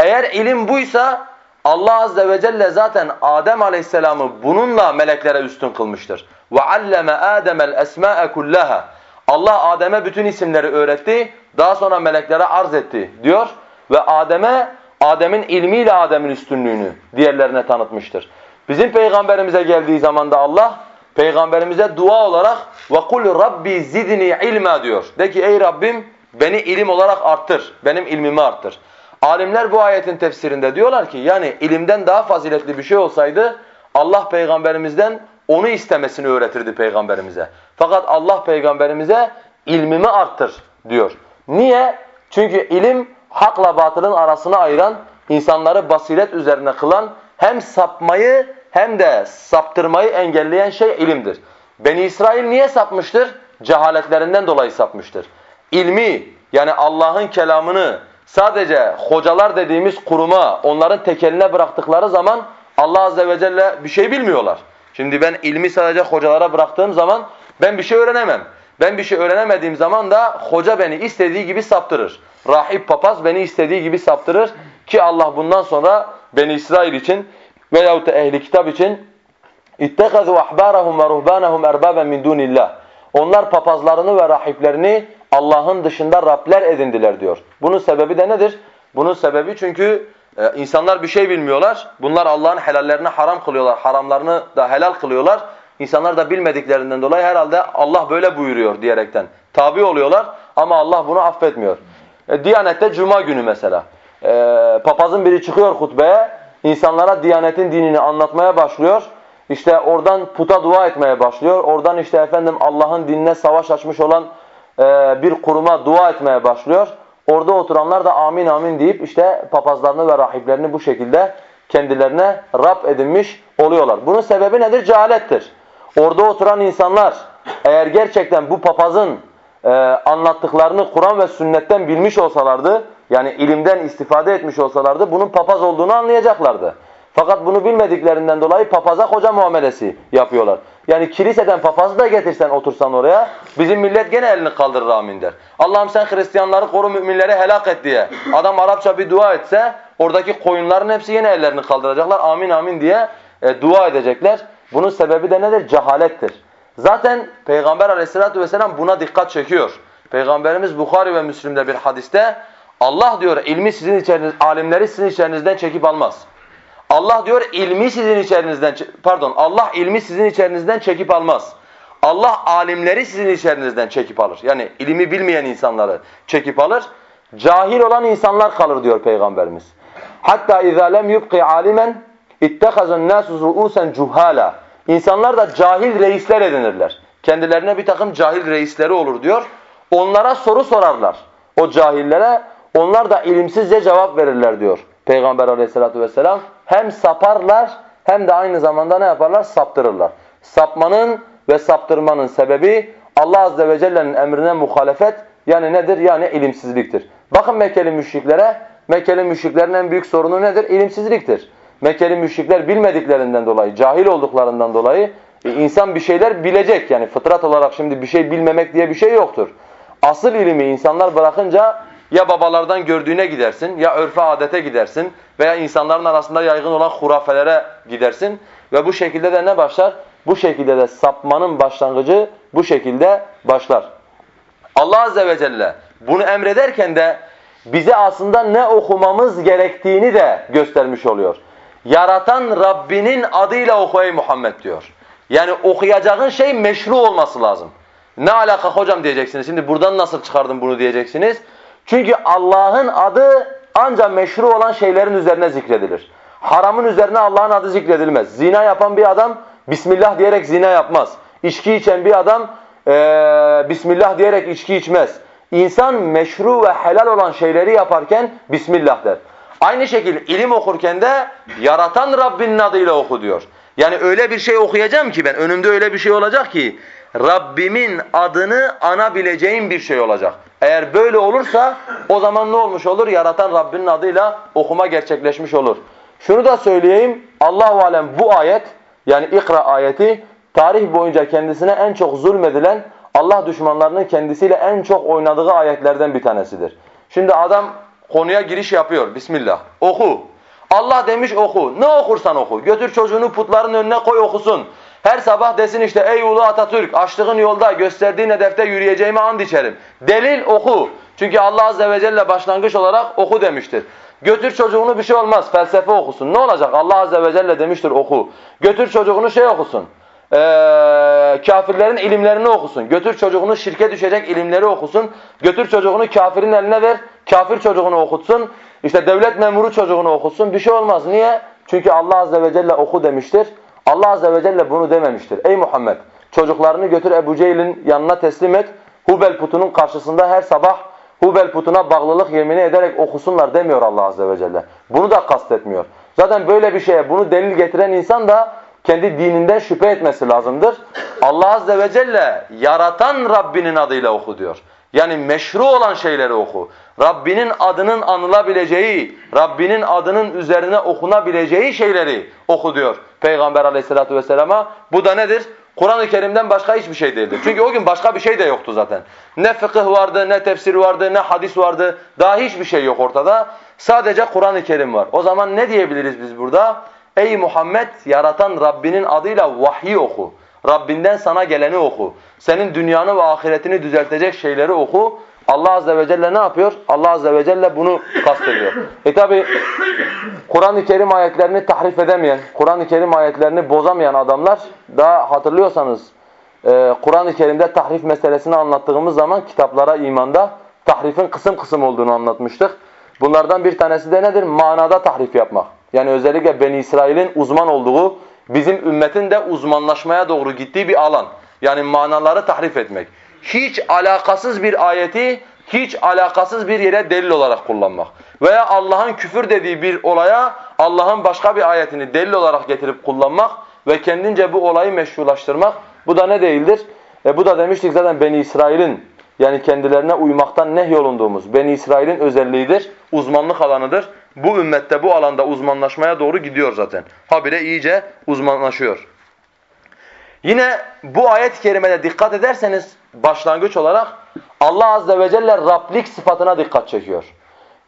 Eğer ilim buysa Allah azze ve celle zaten Adem Aleyhisselam'ı bununla meleklere üstün kılmıştır. Ve alleme Adem'el esma'e kullaha. Allah Adem'e bütün isimleri öğretti, daha sonra meleklere arz etti diyor ve Adem'e Adem'in ilmiyle Adem'in üstünlüğünü diğerlerine tanıtmıştır. Bizim peygamberimize geldiği zaman da Allah peygamberimize dua olarak ve kul rabbi zidni ilma diyor. De ki ey Rabbim beni ilim olarak arttır. Benim ilmimi arttır. Alimler bu ayetin tefsirinde diyorlar ki yani ilimden daha faziletli bir şey olsaydı Allah peygamberimizden onu istemesini öğretirdi peygamberimize. Fakat Allah peygamberimize ilmimi arttır diyor. Niye? Çünkü ilim hakla batılın arasını ayıran, insanları basiret üzerine kılan hem sapmayı hem de saptırmayı engelleyen şey ilimdir. Beni İsrail niye sapmıştır? Cehaletlerinden dolayı sapmıştır. İlmi yani Allah'ın kelamını sadece hocalar dediğimiz kuruma onların tekeline bıraktıkları zaman Allah azze ve celle bir şey bilmiyorlar. Şimdi ben ilmi sadece hocalara bıraktığım zaman ben bir şey öğrenemem. Ben bir şey öğrenemediğim zaman da hoca beni istediği gibi saptırır. Rahip papaz beni istediği gibi saptırır ki Allah bundan sonra Beni İsrail için veyahut da ehli kitap için اِتَّخَذُوا اَحْبَارَهُمْ وَرُهْبَانَهُمْ اَرْبَابًا مِنْ دُونِ اللّٰهِ Onlar papazlarını ve rahiplerini Allah'ın dışında Rabler edindiler diyor. Bunun sebebi de nedir? Bunun sebebi çünkü e, insanlar bir şey bilmiyorlar. Bunlar Allah'ın helallerini haram kılıyorlar. Haramlarını da helal kılıyorlar. İnsanlar da bilmediklerinden dolayı herhalde Allah böyle buyuruyor diyerekten tabi oluyorlar ama Allah bunu affetmiyor. E, Diyanette cuma günü mesela. E, papazın biri çıkıyor hutbeye, insanlara Diyanetin dinini anlatmaya başlıyor. İşte oradan puta dua etmeye başlıyor. Oradan işte efendim Allah'ın dinine savaş açmış olan e, bir kuruma dua etmeye başlıyor. Orada oturanlar da amin amin deyip işte papazlarını ve rahiplerini bu şekilde kendilerine Rab edinmiş oluyorlar. Bunun sebebi nedir? Cehalettir. Orada oturan insanlar eğer gerçekten bu papazın e, anlattıklarını Kur'an ve sünnetten bilmiş olsalardı, yani ilimden istifade etmiş olsalardı bunun papaz olduğunu anlayacaklardı. Fakat bunu bilmediklerinden dolayı papaza koca muamelesi yapıyorlar. Yani kiliseden papazı da getirsen otursan oraya bizim millet gene elini kaldırır amin der. Allah'ım sen Hristiyanları koru müminleri helak et diye. Adam Arapça bir dua etse oradaki koyunların hepsi yine ellerini kaldıracaklar amin amin diye e, dua edecekler. Bunun sebebi de nedir? Cehalettir. Zaten Peygamber aleyhissalatü vesselam buna dikkat çekiyor. Peygamberimiz Bukhari ve Müslim'de bir hadiste Allah diyor ilmi sizin içeriniz, alimleri sizin içerinizden çekip almaz. Allah diyor ilmi sizin içerinizden pardon Allah ilmi sizin içerinizden çekip almaz. Allah alimleri sizin içerinizden çekip alır. Yani ilimi bilmeyen insanları çekip alır. Cahil olan insanlar kalır diyor peygamberimiz. Hatta izâ lem yubqi alimen اِتَّخَذَ النَّاسُ رُؤُسًا جُهَالًا İnsanlar da cahil reisler edinirler. Kendilerine bir takım cahil reisleri olur diyor. Onlara soru sorarlar. O cahillere onlar da ilimsizce cevap verirler diyor. Peygamber aleyhissalatu vesselam. Hem saparlar hem de aynı zamanda ne yaparlar? Saptırırlar. Sapmanın ve saptırmanın sebebi Allah azze ve celle'nin emrine muhalefet yani nedir? Yani ilimsizliktir. Bakın Mekkeli müşriklere. Mekkeli müşriklerin en büyük sorunu nedir? İlimsizliktir. Mekkeli müşrikler bilmediklerinden dolayı, cahil olduklarından dolayı e, insan bir şeyler bilecek. Yani fıtrat olarak şimdi bir şey bilmemek diye bir şey yoktur. Asıl ilimi insanlar bırakınca ya babalardan gördüğüne gidersin, ya örfe adete gidersin veya insanların arasında yaygın olan hurafelere gidersin. Ve bu şekilde de ne başlar? Bu şekilde de sapmanın başlangıcı bu şekilde başlar. Allah Azze ve Celle bunu emrederken de bize aslında ne okumamız gerektiğini de göstermiş oluyor. Yaratan Rabbinin adıyla oku ey Muhammed diyor. Yani okuyacağın şey meşru olması lazım. Ne alaka hocam diyeceksiniz. Şimdi buradan nasıl çıkardın bunu diyeceksiniz. Çünkü Allah'ın adı ancak meşru olan şeylerin üzerine zikredilir. Haramın üzerine Allah'ın adı zikredilmez. Zina yapan bir adam Bismillah diyerek zina yapmaz. İçki içen bir adam ee, Bismillah diyerek içki içmez. İnsan meşru ve helal olan şeyleri yaparken Bismillah der. Aynı şekilde ilim okurken de yaratan Rabbinin adıyla oku diyor. Yani öyle bir şey okuyacağım ki ben önümde öyle bir şey olacak ki Rabbimin adını anabileceğim bir şey olacak. Eğer böyle olursa o zaman ne olmuş olur? Yaratan Rabbinin adıyla okuma gerçekleşmiş olur. Şunu da söyleyeyim. Allahu alem bu ayet yani İkra ayeti tarih boyunca kendisine en çok zulmedilen Allah düşmanlarının kendisiyle en çok oynadığı ayetlerden bir tanesidir. Şimdi adam konuya giriş yapıyor. Bismillah. Oku. Allah demiş oku. Ne okursan oku. Götür çocuğunu putların önüne koy okusun. Her sabah desin işte ey ulu Atatürk açtığın yolda gösterdiğin hedefte yürüyeceğime and içerim. Delil oku. Çünkü Allah azze ve celle başlangıç olarak oku demiştir. Götür çocuğunu bir şey olmaz felsefe okusun. Ne olacak? Allah azze ve celle demiştir oku. Götür çocuğunu şey okusun. Ee, kafirlerin ilimlerini okusun. Götür çocuğunu şirke düşecek ilimleri okusun. Götür çocuğunu kafirin eline ver. Kafir çocuğunu okutsun. İşte devlet memuru çocuğunu okutsun. Bir şey olmaz. Niye? Çünkü Allah azze ve celle oku demiştir. Allah azze ve celle bunu dememiştir. Ey Muhammed çocuklarını götür Ebu Cehil'in yanına teslim et. Hubel putunun karşısında her sabah Hubel putuna bağlılık yemini ederek okusunlar demiyor Allah azze ve celle. Bunu da kastetmiyor. Zaten böyle bir şeye bunu delil getiren insan da kendi dininden şüphe etmesi lazımdır. Allah azze ve celle yaratan Rabbinin adıyla oku diyor. Yani meşru olan şeyleri oku. Rabbinin adının anılabileceği, Rabbinin adının üzerine okunabileceği şeyleri oku diyor Peygamber aleyhissalatu vesselama. Bu da nedir? Kur'an-ı Kerim'den başka hiçbir şey değildir. Çünkü o gün başka bir şey de yoktu zaten. Ne fıkıh vardı, ne tefsir vardı, ne hadis vardı. Daha hiçbir şey yok ortada. Sadece Kur'an-ı Kerim var. O zaman ne diyebiliriz biz burada? Ey Muhammed yaratan Rabbinin adıyla vahiy oku. Rabbinden sana geleni oku. Senin dünyanı ve ahiretini düzeltecek şeyleri oku. Allah azze ve celle ne yapıyor? Allah azze ve celle bunu kastediyor. E tabi Kur'an-ı Kerim ayetlerini tahrif edemeyen, Kur'an-ı Kerim ayetlerini bozamayan adamlar daha hatırlıyorsanız e, Kur'an-ı Kerim'de tahrif meselesini anlattığımız zaman kitaplara imanda tahrifin kısım kısım olduğunu anlatmıştık. Bunlardan bir tanesi de nedir? Manada tahrif yapmak. Yani özellikle Beni İsrail'in uzman olduğu, bizim ümmetin de uzmanlaşmaya doğru gittiği bir alan. Yani manaları tahrif etmek. Hiç alakasız bir ayeti, hiç alakasız bir yere delil olarak kullanmak. Veya Allah'ın küfür dediği bir olaya Allah'ın başka bir ayetini delil olarak getirip kullanmak ve kendince bu olayı meşrulaştırmak. Bu da ne değildir? E bu da demiştik zaten Beni İsrail'in yani kendilerine uymaktan nehyolunduğumuz Beni İsrail'in özelliğidir, uzmanlık alanıdır. Bu ümmette bu alanda uzmanlaşmaya doğru gidiyor zaten. Habire iyice uzmanlaşıyor. Yine bu ayet-i kerimede dikkat ederseniz başlangıç olarak Allah azze ve celle Rablik sıfatına dikkat çekiyor.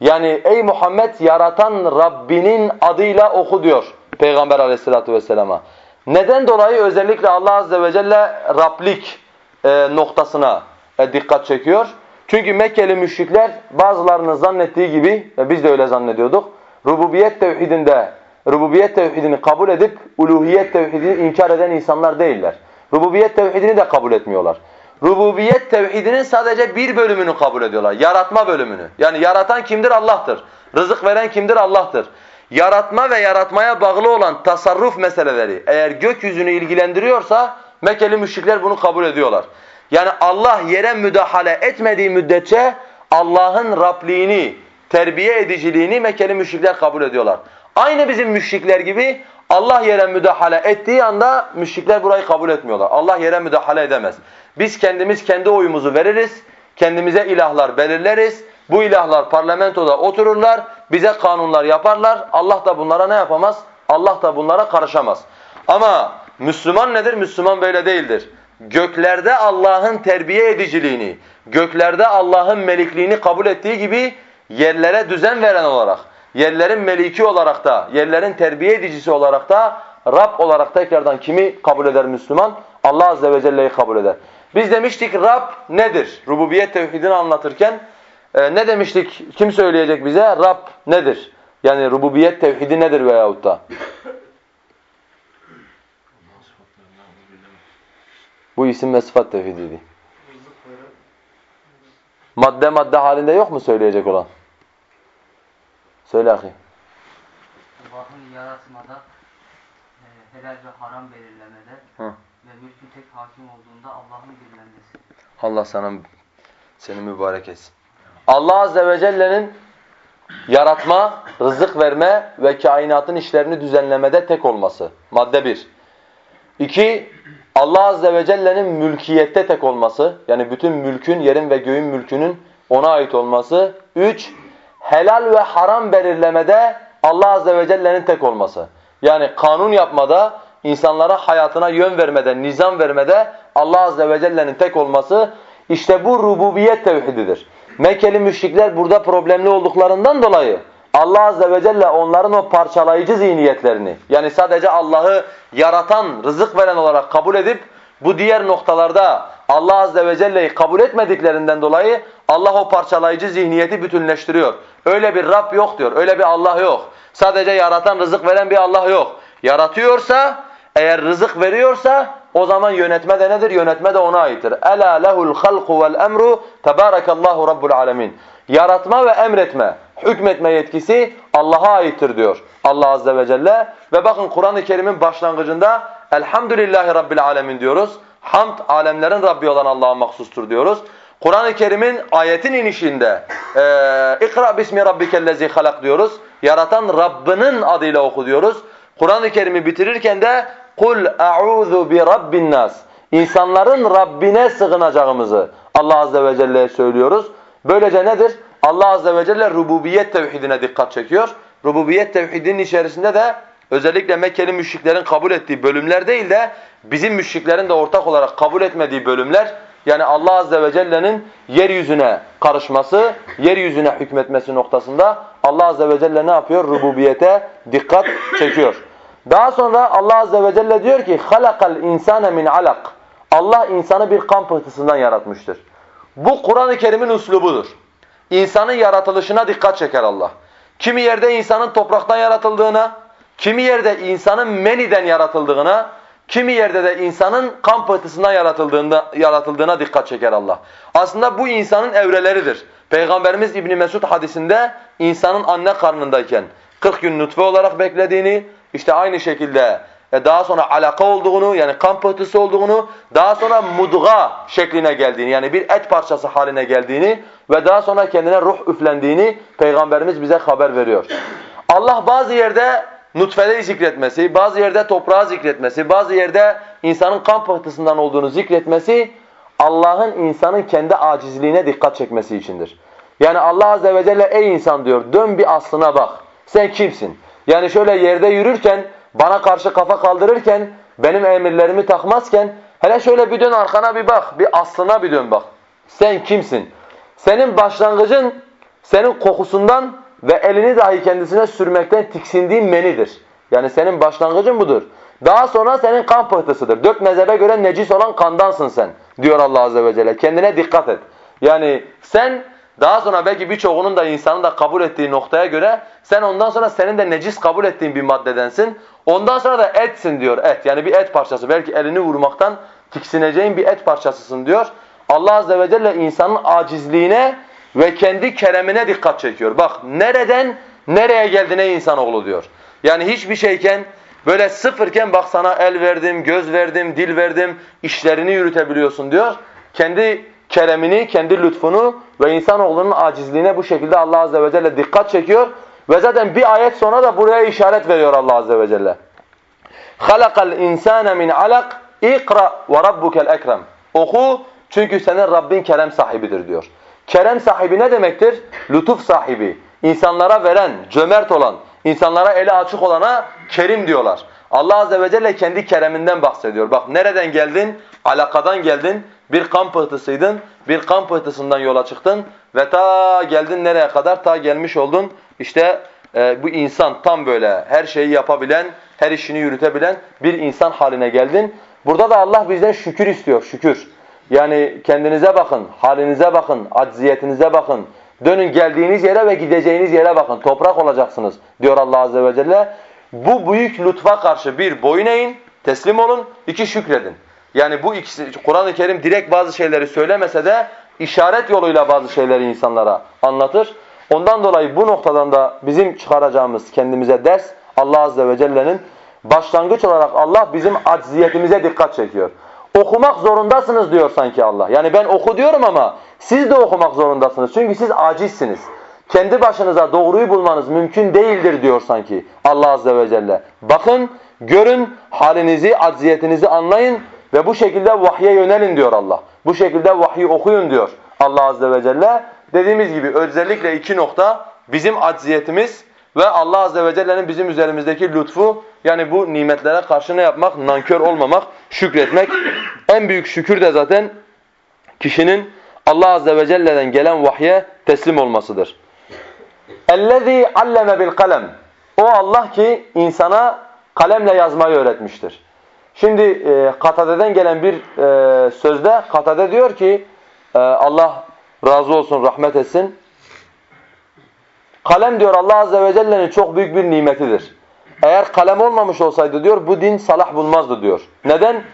Yani ey Muhammed yaratan Rabbinin adıyla oku diyor Peygamber aleyhissalatu vesselama. Neden dolayı özellikle Allah azze ve celle Rablik e, noktasına e, dikkat çekiyor? Çünkü Mekkeli müşrikler bazılarının zannettiği gibi ve biz de öyle zannediyorduk. Rububiyet tevhidinde rububiyet tevhidini kabul edip uluhiyet tevhidini inkar eden insanlar değiller. Rububiyet tevhidini de kabul etmiyorlar. Rububiyet tevhidinin sadece bir bölümünü kabul ediyorlar. Yaratma bölümünü. Yani yaratan kimdir? Allah'tır. Rızık veren kimdir? Allah'tır. Yaratma ve yaratmaya bağlı olan tasarruf meseleleri eğer gökyüzünü ilgilendiriyorsa Mekkeli müşrikler bunu kabul ediyorlar. Yani Allah yere müdahale etmediği müddetçe Allah'ın Rabliğini, terbiye ediciliğini Mekkeli müşrikler kabul ediyorlar. Aynı bizim müşrikler gibi Allah yere müdahale ettiği anda müşrikler burayı kabul etmiyorlar. Allah yere müdahale edemez. Biz kendimiz kendi oyumuzu veririz, kendimize ilahlar belirleriz. Bu ilahlar parlamentoda otururlar, bize kanunlar yaparlar. Allah da bunlara ne yapamaz? Allah da bunlara karışamaz. Ama Müslüman nedir? Müslüman böyle değildir. Göklerde Allah'ın terbiye ediciliğini, göklerde Allah'ın melikliğini kabul ettiği gibi yerlere düzen veren olarak, yerlerin meliki olarak da, yerlerin terbiye edicisi olarak da Rab olarak tekrardan kimi kabul eder Müslüman? Allah Azze ve Celle'yi kabul eder. Biz demiştik Rab nedir? Rububiyet tevhidini anlatırken e, ne demiştik? Kim söyleyecek bize? Rab nedir? Yani rububiyet tevhidi nedir veyahut da? Bu isim ve sıfat tevhidiydi. Madde madde halinde yok mu söyleyecek olan? Söyle ahi. Allah'ın yaratmada, e, helal ve haram belirlemede Hı. ve mülkün tek hakim olduğunda Allah'ın bilinmesi. Allah sana seni mübarek etsin. Allah Azze ve Celle'nin yaratma, rızık verme ve kainatın işlerini düzenlemede tek olması. Madde bir. İki, Allah Azze ve Celle'nin mülkiyette tek olması. Yani bütün mülkün, yerin ve göğün mülkünün ona ait olması. Üç, helal ve haram belirlemede Allah Azze ve Celle'nin tek olması. Yani kanun yapmada, insanlara hayatına yön vermede, nizam vermede Allah Azze ve Celle'nin tek olması. İşte bu rububiyet tevhididir. Mekkeli müşrikler burada problemli olduklarından dolayı Allah Azze ve Celle onların o parçalayıcı zihniyetlerini yani sadece Allah'ı yaratan, rızık veren olarak kabul edip bu diğer noktalarda Allah Azze ve Celle'yi kabul etmediklerinden dolayı Allah o parçalayıcı zihniyeti bütünleştiriyor. Öyle bir Rab yok diyor, öyle bir Allah yok. Sadece yaratan, rızık veren bir Allah yok. Yaratıyorsa, eğer rızık veriyorsa o zaman yönetme de nedir? Yönetme de ona aittir. Ela lehul halqu vel emru tebarakallahu rabbul alamin. Yaratma ve emretme, hükmetme yetkisi Allah'a aittir diyor Allah azze ve celle. Ve bakın Kur'an-ı Kerim'in başlangıcında elhamdülillahi rabbil alamin diyoruz. Hamd alemlerin Rabbi olan Allah'a mahsustur diyoruz. Kur'an-ı Kerim'in ayetin inişinde e, İkra bismi rabbikellezi halak diyoruz. Yaratan Rabbinin adıyla oku diyoruz. Kur'an-ı Kerim'i bitirirken de kul a'udhu bi rabbin nas. İnsanların Rabbine sığınacağımızı Allah azze ve celle'ye söylüyoruz. Böylece nedir? Allah azze ve celle rububiyet tevhidine dikkat çekiyor. Rububiyet tevhidinin içerisinde de özellikle Mekkeli müşriklerin kabul ettiği bölümler değil de bizim müşriklerin de ortak olarak kabul etmediği bölümler yani Allah azze ve celle'nin yeryüzüne karışması, yeryüzüne hükmetmesi noktasında Allah azze ve celle ne yapıyor? Rububiyete dikkat çekiyor. Daha sonra Allah azze ve celle diyor ki: "Halakal insane min alak." Allah insanı bir kan pıhtısından yaratmıştır. Bu Kur'an-ı Kerim'in uslubudur. İnsanın yaratılışına dikkat çeker Allah. Kimi yerde insanın topraktan yaratıldığına, kimi yerde insanın meniden yaratıldığına, kimi yerde de insanın kan pıhtısından yaratıldığında, yaratıldığına dikkat çeker Allah. Aslında bu insanın evreleridir. Peygamberimiz İbn Mesud hadisinde insanın anne karnındayken 40 gün nutfe olarak beklediğini, işte aynı şekilde daha sonra alaka olduğunu yani kan pıhtısı olduğunu, daha sonra mudga şekline geldiğini yani bir et parçası haline geldiğini ve daha sonra kendine ruh üflendiğini Peygamberimiz bize haber veriyor. Allah bazı yerde nutfeleri zikretmesi, bazı yerde toprağı zikretmesi, bazı yerde insanın kan pıhtısından olduğunu zikretmesi Allah'ın insanın kendi acizliğine dikkat çekmesi içindir. Yani Allah azze ve celle ey insan diyor dön bir aslına bak. Sen kimsin? Yani şöyle yerde yürürken bana karşı kafa kaldırırken, benim emirlerimi takmazken hele şöyle bir dön arkana bir bak, bir aslına bir dön bak. Sen kimsin? Senin başlangıcın senin kokusundan ve elini dahi kendisine sürmekten tiksindiğin menidir. Yani senin başlangıcın budur. Daha sonra senin kan pıhtısıdır. Dört mezhebe göre necis olan kandansın sen diyor Allah Azze ve Celle. Kendine dikkat et. Yani sen Daha sonra belki birçoğunun da insanın da kabul ettiği noktaya göre sen ondan sonra senin de necis kabul ettiğin bir maddedensin. Ondan sonra da etsin diyor et. Yani bir et parçası. Belki elini vurmaktan tiksineceğin bir et parçasısın diyor. Allah Azze ve Celle insanın acizliğine ve kendi keremine dikkat çekiyor. Bak nereden nereye geldiğine insanoğlu diyor. Yani hiçbir şeyken böyle sıfırken bak sana el verdim, göz verdim, dil verdim, işlerini yürütebiliyorsun diyor. Kendi keremini, kendi lütfunu ve insanoğlunun acizliğine bu şekilde Allah Azze ve Celle dikkat çekiyor. Ve zaten bir ayet sonra da buraya işaret veriyor Allah Azze ve Celle. خَلَقَ الْاِنْسَانَ مِنْ عَلَقٍ اِقْرَأْ وَرَبُّكَ الْاَكْرَمِ Oku çünkü senin Rabbin kerem sahibidir diyor. Kerem sahibi ne demektir? Lütuf sahibi, insanlara veren, cömert olan, insanlara eli açık olana kerim diyorlar. Allah Azze ve Celle kendi kereminden bahsediyor. Bak nereden geldin? Alakadan geldin. Bir kan pıhtısıydın. Bir kan pıhtısından yola çıktın. Ve ta geldin nereye kadar? Ta gelmiş oldun. işte e, bu insan tam böyle her şeyi yapabilen, her işini yürütebilen bir insan haline geldin. Burada da Allah bizden şükür istiyor, şükür. Yani kendinize bakın, halinize bakın, acziyetinize bakın. Dönün geldiğiniz yere ve gideceğiniz yere bakın. Toprak olacaksınız diyor Allah Azze ve Celle. Bu büyük lütfa karşı bir boyun eğin, teslim olun, iki şükredin. Yani bu ikisi Kur'an-ı Kerim direkt bazı şeyleri söylemese de işaret yoluyla bazı şeyleri insanlara anlatır. Ondan dolayı bu noktadan da bizim çıkaracağımız kendimize ders Allah Azze ve Celle'nin başlangıç olarak Allah bizim acziyetimize dikkat çekiyor. Okumak zorundasınız diyor sanki Allah. Yani ben oku diyorum ama siz de okumak zorundasınız. Çünkü siz acizsiniz. Kendi başınıza doğruyu bulmanız mümkün değildir diyor sanki Allah Azze ve Celle. Bakın, görün, halinizi, acziyetinizi anlayın ve bu şekilde vahye yönelin diyor Allah. Bu şekilde vahyi okuyun diyor Allah Azze ve Celle. Dediğimiz gibi özellikle iki nokta bizim acziyetimiz ve Allah Azze ve Celle'nin bizim üzerimizdeki lütfu yani bu nimetlere karşı ne yapmak? Nankör olmamak, şükretmek. En büyük şükür de zaten kişinin Allah Azze ve Celle'den gelen vahye teslim olmasıdır. اَلَّذ۪ي عَلَّمَ بِالْقَلَمِ O Allah ki insana kalemle yazmayı öğretmiştir. Şimdi e, Katade'den gelen bir e, sözde Katade diyor ki e, Allah razı olsun, rahmet etsin. Kalem diyor Allah Azze ve Celle'nin çok büyük bir nimetidir. Eğer kalem olmamış olsaydı diyor bu din salah bulmazdı diyor. Neden?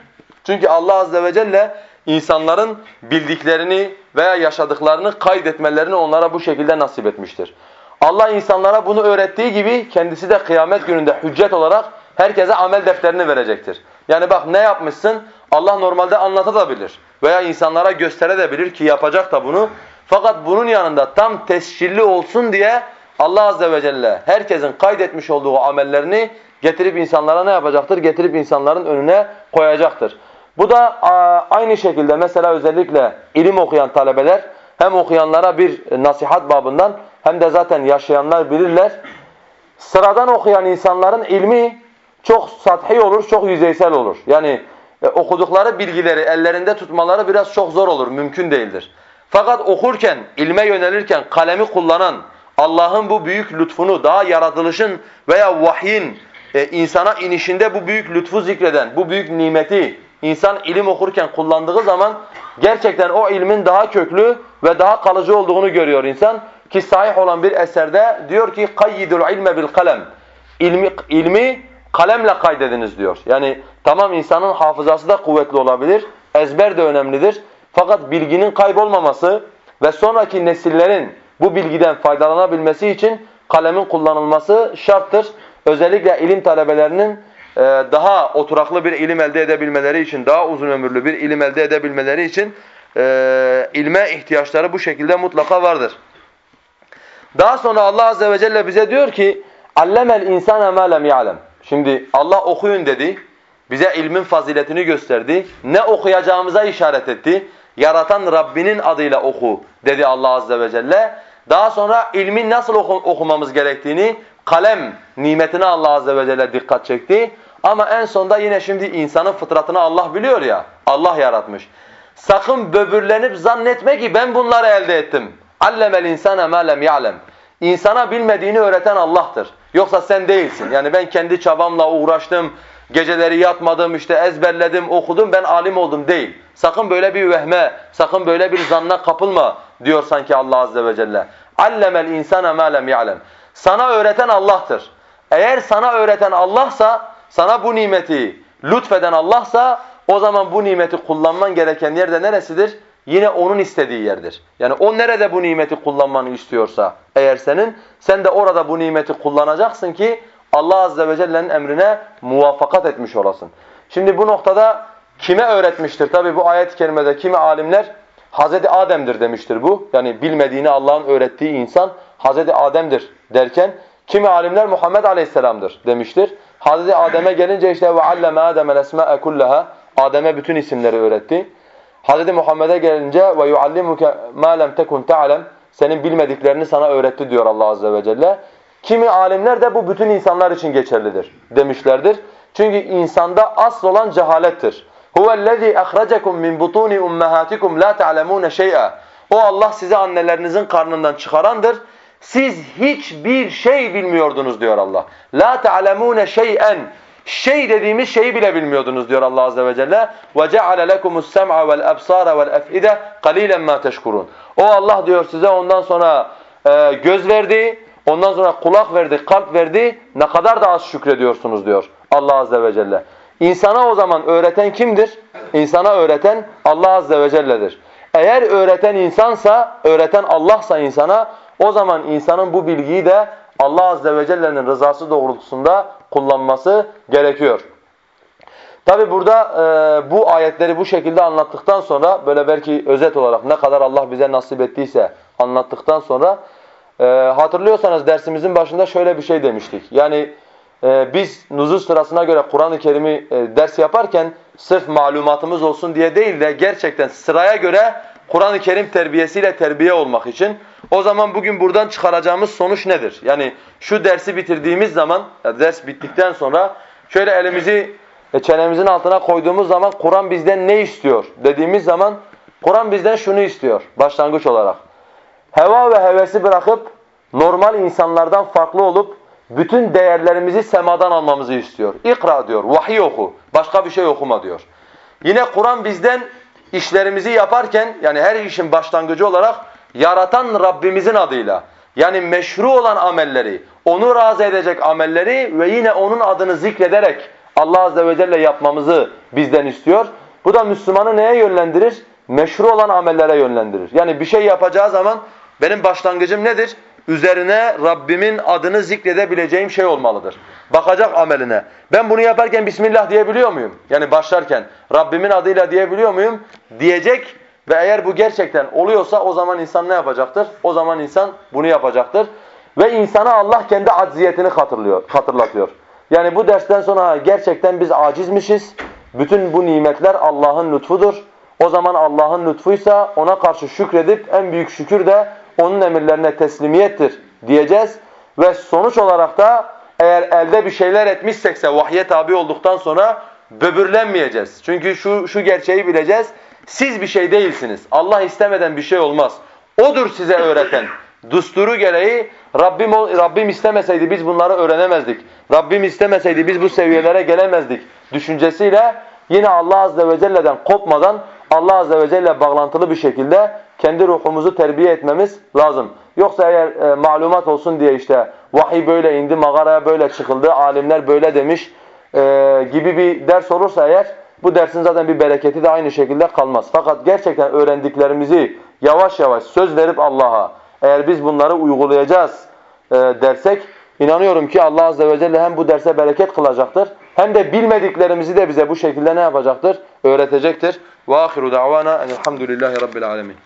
Çünkü Allah Azze ve Celle insanların bildiklerini veya yaşadıklarını kaydetmelerini onlara bu şekilde nasip etmiştir. Allah insanlara bunu öğrettiği gibi kendisi de kıyamet gününde hüccet olarak herkese amel defterini verecektir. Yani bak ne yapmışsın Allah normalde anlatabilir veya insanlara gösterebilir ki yapacak da bunu. Fakat bunun yanında tam tescilli olsun diye Allah Azze ve Celle herkesin kaydetmiş olduğu amellerini getirip insanlara ne yapacaktır? Getirip insanların önüne koyacaktır. Bu da aynı şekilde mesela özellikle ilim okuyan talebeler hem okuyanlara bir nasihat babından hem de zaten yaşayanlar bilirler. Sıradan okuyan insanların ilmi çok sathi olur, çok yüzeysel olur. Yani okudukları bilgileri ellerinde tutmaları biraz çok zor olur, mümkün değildir. Fakat okurken, ilme yönelirken kalemi kullanan, Allah'ın bu büyük lütfunu, daha yaratılışın veya vahyin e, insana inişinde bu büyük lütfu zikreden, bu büyük nimeti insan ilim okurken kullandığı zaman gerçekten o ilmin daha köklü ve daha kalıcı olduğunu görüyor insan. Ki sahih olan bir eserde diyor ki ilme bil kalem. İlmi, ilmi kalemle kaydediniz diyor. Yani tamam insanın hafızası da kuvvetli olabilir, ezber de önemlidir. Fakat bilginin kaybolmaması ve sonraki nesillerin bu bilgiden faydalanabilmesi için kalemin kullanılması şarttır. Özellikle ilim talebelerinin e, daha oturaklı bir ilim elde edebilmeleri için, daha uzun ömürlü bir ilim elde edebilmeleri için e, ilme ihtiyaçları bu şekilde mutlaka vardır. Daha sonra Allah Azze ve Celle bize diyor ki allemel insane ma lem ya'lem. Şimdi Allah okuyun dedi. Bize ilmin faziletini gösterdi. Ne okuyacağımıza işaret etti. Yaratan Rabbinin adıyla oku dedi Allah Azze ve Celle. Daha sonra ilmin nasıl oku okumamız gerektiğini, kalem nimetine Allah Azze ve Celle dikkat çekti. Ama en sonda yine şimdi insanın fıtratını Allah biliyor ya, Allah yaratmış. Sakın böbürlenip zannetme ki ben bunları elde ettim. Allemel insane ma lem ya'lem. İnsana bilmediğini öğreten Allah'tır. Yoksa sen değilsin. Yani ben kendi çabamla uğraştım, geceleri yatmadım, işte ezberledim, okudum, ben alim oldum değil. Sakın böyle bir vehme, sakın böyle bir zanna kapılma. diyor sanki Allah azze ve celle. Allemel insana ma lem ya'lem. Sana öğreten Allah'tır. Eğer sana öğreten Allah'sa, sana bu nimeti lütfeden Allah'sa o zaman bu nimeti kullanman gereken yer de neresidir? Yine onun istediği yerdir. Yani o nerede bu nimeti kullanmanı istiyorsa eğer senin, sen de orada bu nimeti kullanacaksın ki Allah Azze ve Celle'nin emrine muvaffakat etmiş olasın. Şimdi bu noktada kime öğretmiştir? Tabi bu ayet-i kerimede kimi alimler Hazreti Adem'dir demiştir bu. Yani bilmediğini Allah'ın öğrettiği insan Hazreti Adem'dir derken kimi alimler Muhammed Aleyhisselam'dır demiştir. Hazreti Adem'e gelince işte ve alleme Adem'el esma'e kullaha Adem'e bütün isimleri öğretti. Hazreti Muhammed'e gelince ve yuallimuke ma lem tekun ta'lem senin bilmediklerini sana öğretti diyor Allah azze ve celle. Kimi alimler de bu bütün insanlar için geçerlidir demişlerdir. Çünkü insanda asıl olan cehalettir. Huvellezî ehracekum min butûni ummahatikum la ta'lemûne şey'a. O Allah sizi annelerinizin karnından çıkarandır. Siz hiçbir şey bilmiyordunuz diyor Allah. La ta'lemûne şey'en. Şey dediğimiz şeyi bile bilmiyordunuz diyor Allah azze ve celle. Ve ceale lekumus sem'a vel absara vel ef'ide qalilen ma teşkurun. O Allah diyor size ondan sonra e, göz verdi, ondan sonra kulak verdi, kalp verdi. Ne kadar da az şükrediyorsunuz diyor Allah azze ve celle. İnsana o zaman öğreten kimdir? İnsana öğreten Allah azze ve celle'dir. Eğer öğreten insansa, öğreten Allah'sa insana o zaman insanın bu bilgiyi de Allah azze ve celle'nin rızası doğrultusunda kullanması gerekiyor. Tabi burada e, bu ayetleri bu şekilde anlattıktan sonra böyle belki özet olarak ne kadar Allah bize nasip ettiyse anlattıktan sonra e, hatırlıyorsanız dersimizin başında şöyle bir şey demiştik. Yani e, biz nuzul sırasına göre Kur'an-ı Kerim'i e, ders yaparken sırf malumatımız olsun diye değil de gerçekten sıraya göre Kur'an-ı Kerim terbiyesiyle terbiye olmak için o zaman bugün buradan çıkaracağımız sonuç nedir? Yani şu dersi bitirdiğimiz zaman, ders bittikten sonra şöyle elimizi e, çenemizin altına koyduğumuz zaman Kur'an bizden ne istiyor dediğimiz zaman Kur'an bizden şunu istiyor başlangıç olarak. Heva ve hevesi bırakıp normal insanlardan farklı olup bütün değerlerimizi semadan almamızı istiyor. İkra diyor, vahiy oku, başka bir şey okuma diyor. Yine Kur'an bizden işlerimizi yaparken yani her işin başlangıcı olarak yaratan Rabbimizin adıyla yani meşru olan amelleri, onu razı edecek amelleri ve yine onun adını zikrederek Allah Azze ve Celle yapmamızı bizden istiyor. Bu da Müslümanı neye yönlendirir? Meşru olan amellere yönlendirir. Yani bir şey yapacağı zaman benim başlangıcım nedir? Üzerine Rabbimin adını zikredebileceğim şey olmalıdır. Bakacak ameline. Ben bunu yaparken Bismillah diyebiliyor muyum? Yani başlarken Rabbimin adıyla diyebiliyor muyum? Diyecek ve eğer bu gerçekten oluyorsa o zaman insan ne yapacaktır? O zaman insan bunu yapacaktır. Ve insana Allah kendi acziyetini hatırlıyor, hatırlatıyor. Yani bu dersten sonra gerçekten biz acizmişiz. Bütün bu nimetler Allah'ın lütfudur. O zaman Allah'ın lütfuysa ona karşı şükredip en büyük şükür de onun emirlerine teslimiyettir diyeceğiz. Ve sonuç olarak da eğer elde bir şeyler etmişsekse vahye tabi olduktan sonra böbürlenmeyeceğiz. Çünkü şu, şu gerçeği bileceğiz. Siz bir şey değilsiniz. Allah istemeden bir şey olmaz. Odur size öğreten. Dusturu gereği Rabbim, Rabbim istemeseydi biz bunları öğrenemezdik. Rabbim istemeseydi biz bu seviyelere gelemezdik düşüncesiyle yine Allah Azze ve Celle'den kopmadan Allah Azze ve Celle bağlantılı bir şekilde kendi ruhumuzu terbiye etmemiz lazım. Yoksa eğer e, malumat olsun diye işte vahiy böyle indi, mağaraya böyle çıkıldı, alimler böyle demiş e, gibi bir ders olursa eğer bu dersin zaten bir bereketi de aynı şekilde kalmaz. Fakat gerçekten öğrendiklerimizi yavaş yavaş söz verip Allah'a eğer biz bunları uygulayacağız e, dersek inanıyorum ki Allah Azze ve Celle hem bu derse bereket kılacaktır hem de bilmediklerimizi de bize bu şekilde ne yapacaktır? Öğretecektir. Ve ahiru da'vana elhamdülillahi rabbil alemin.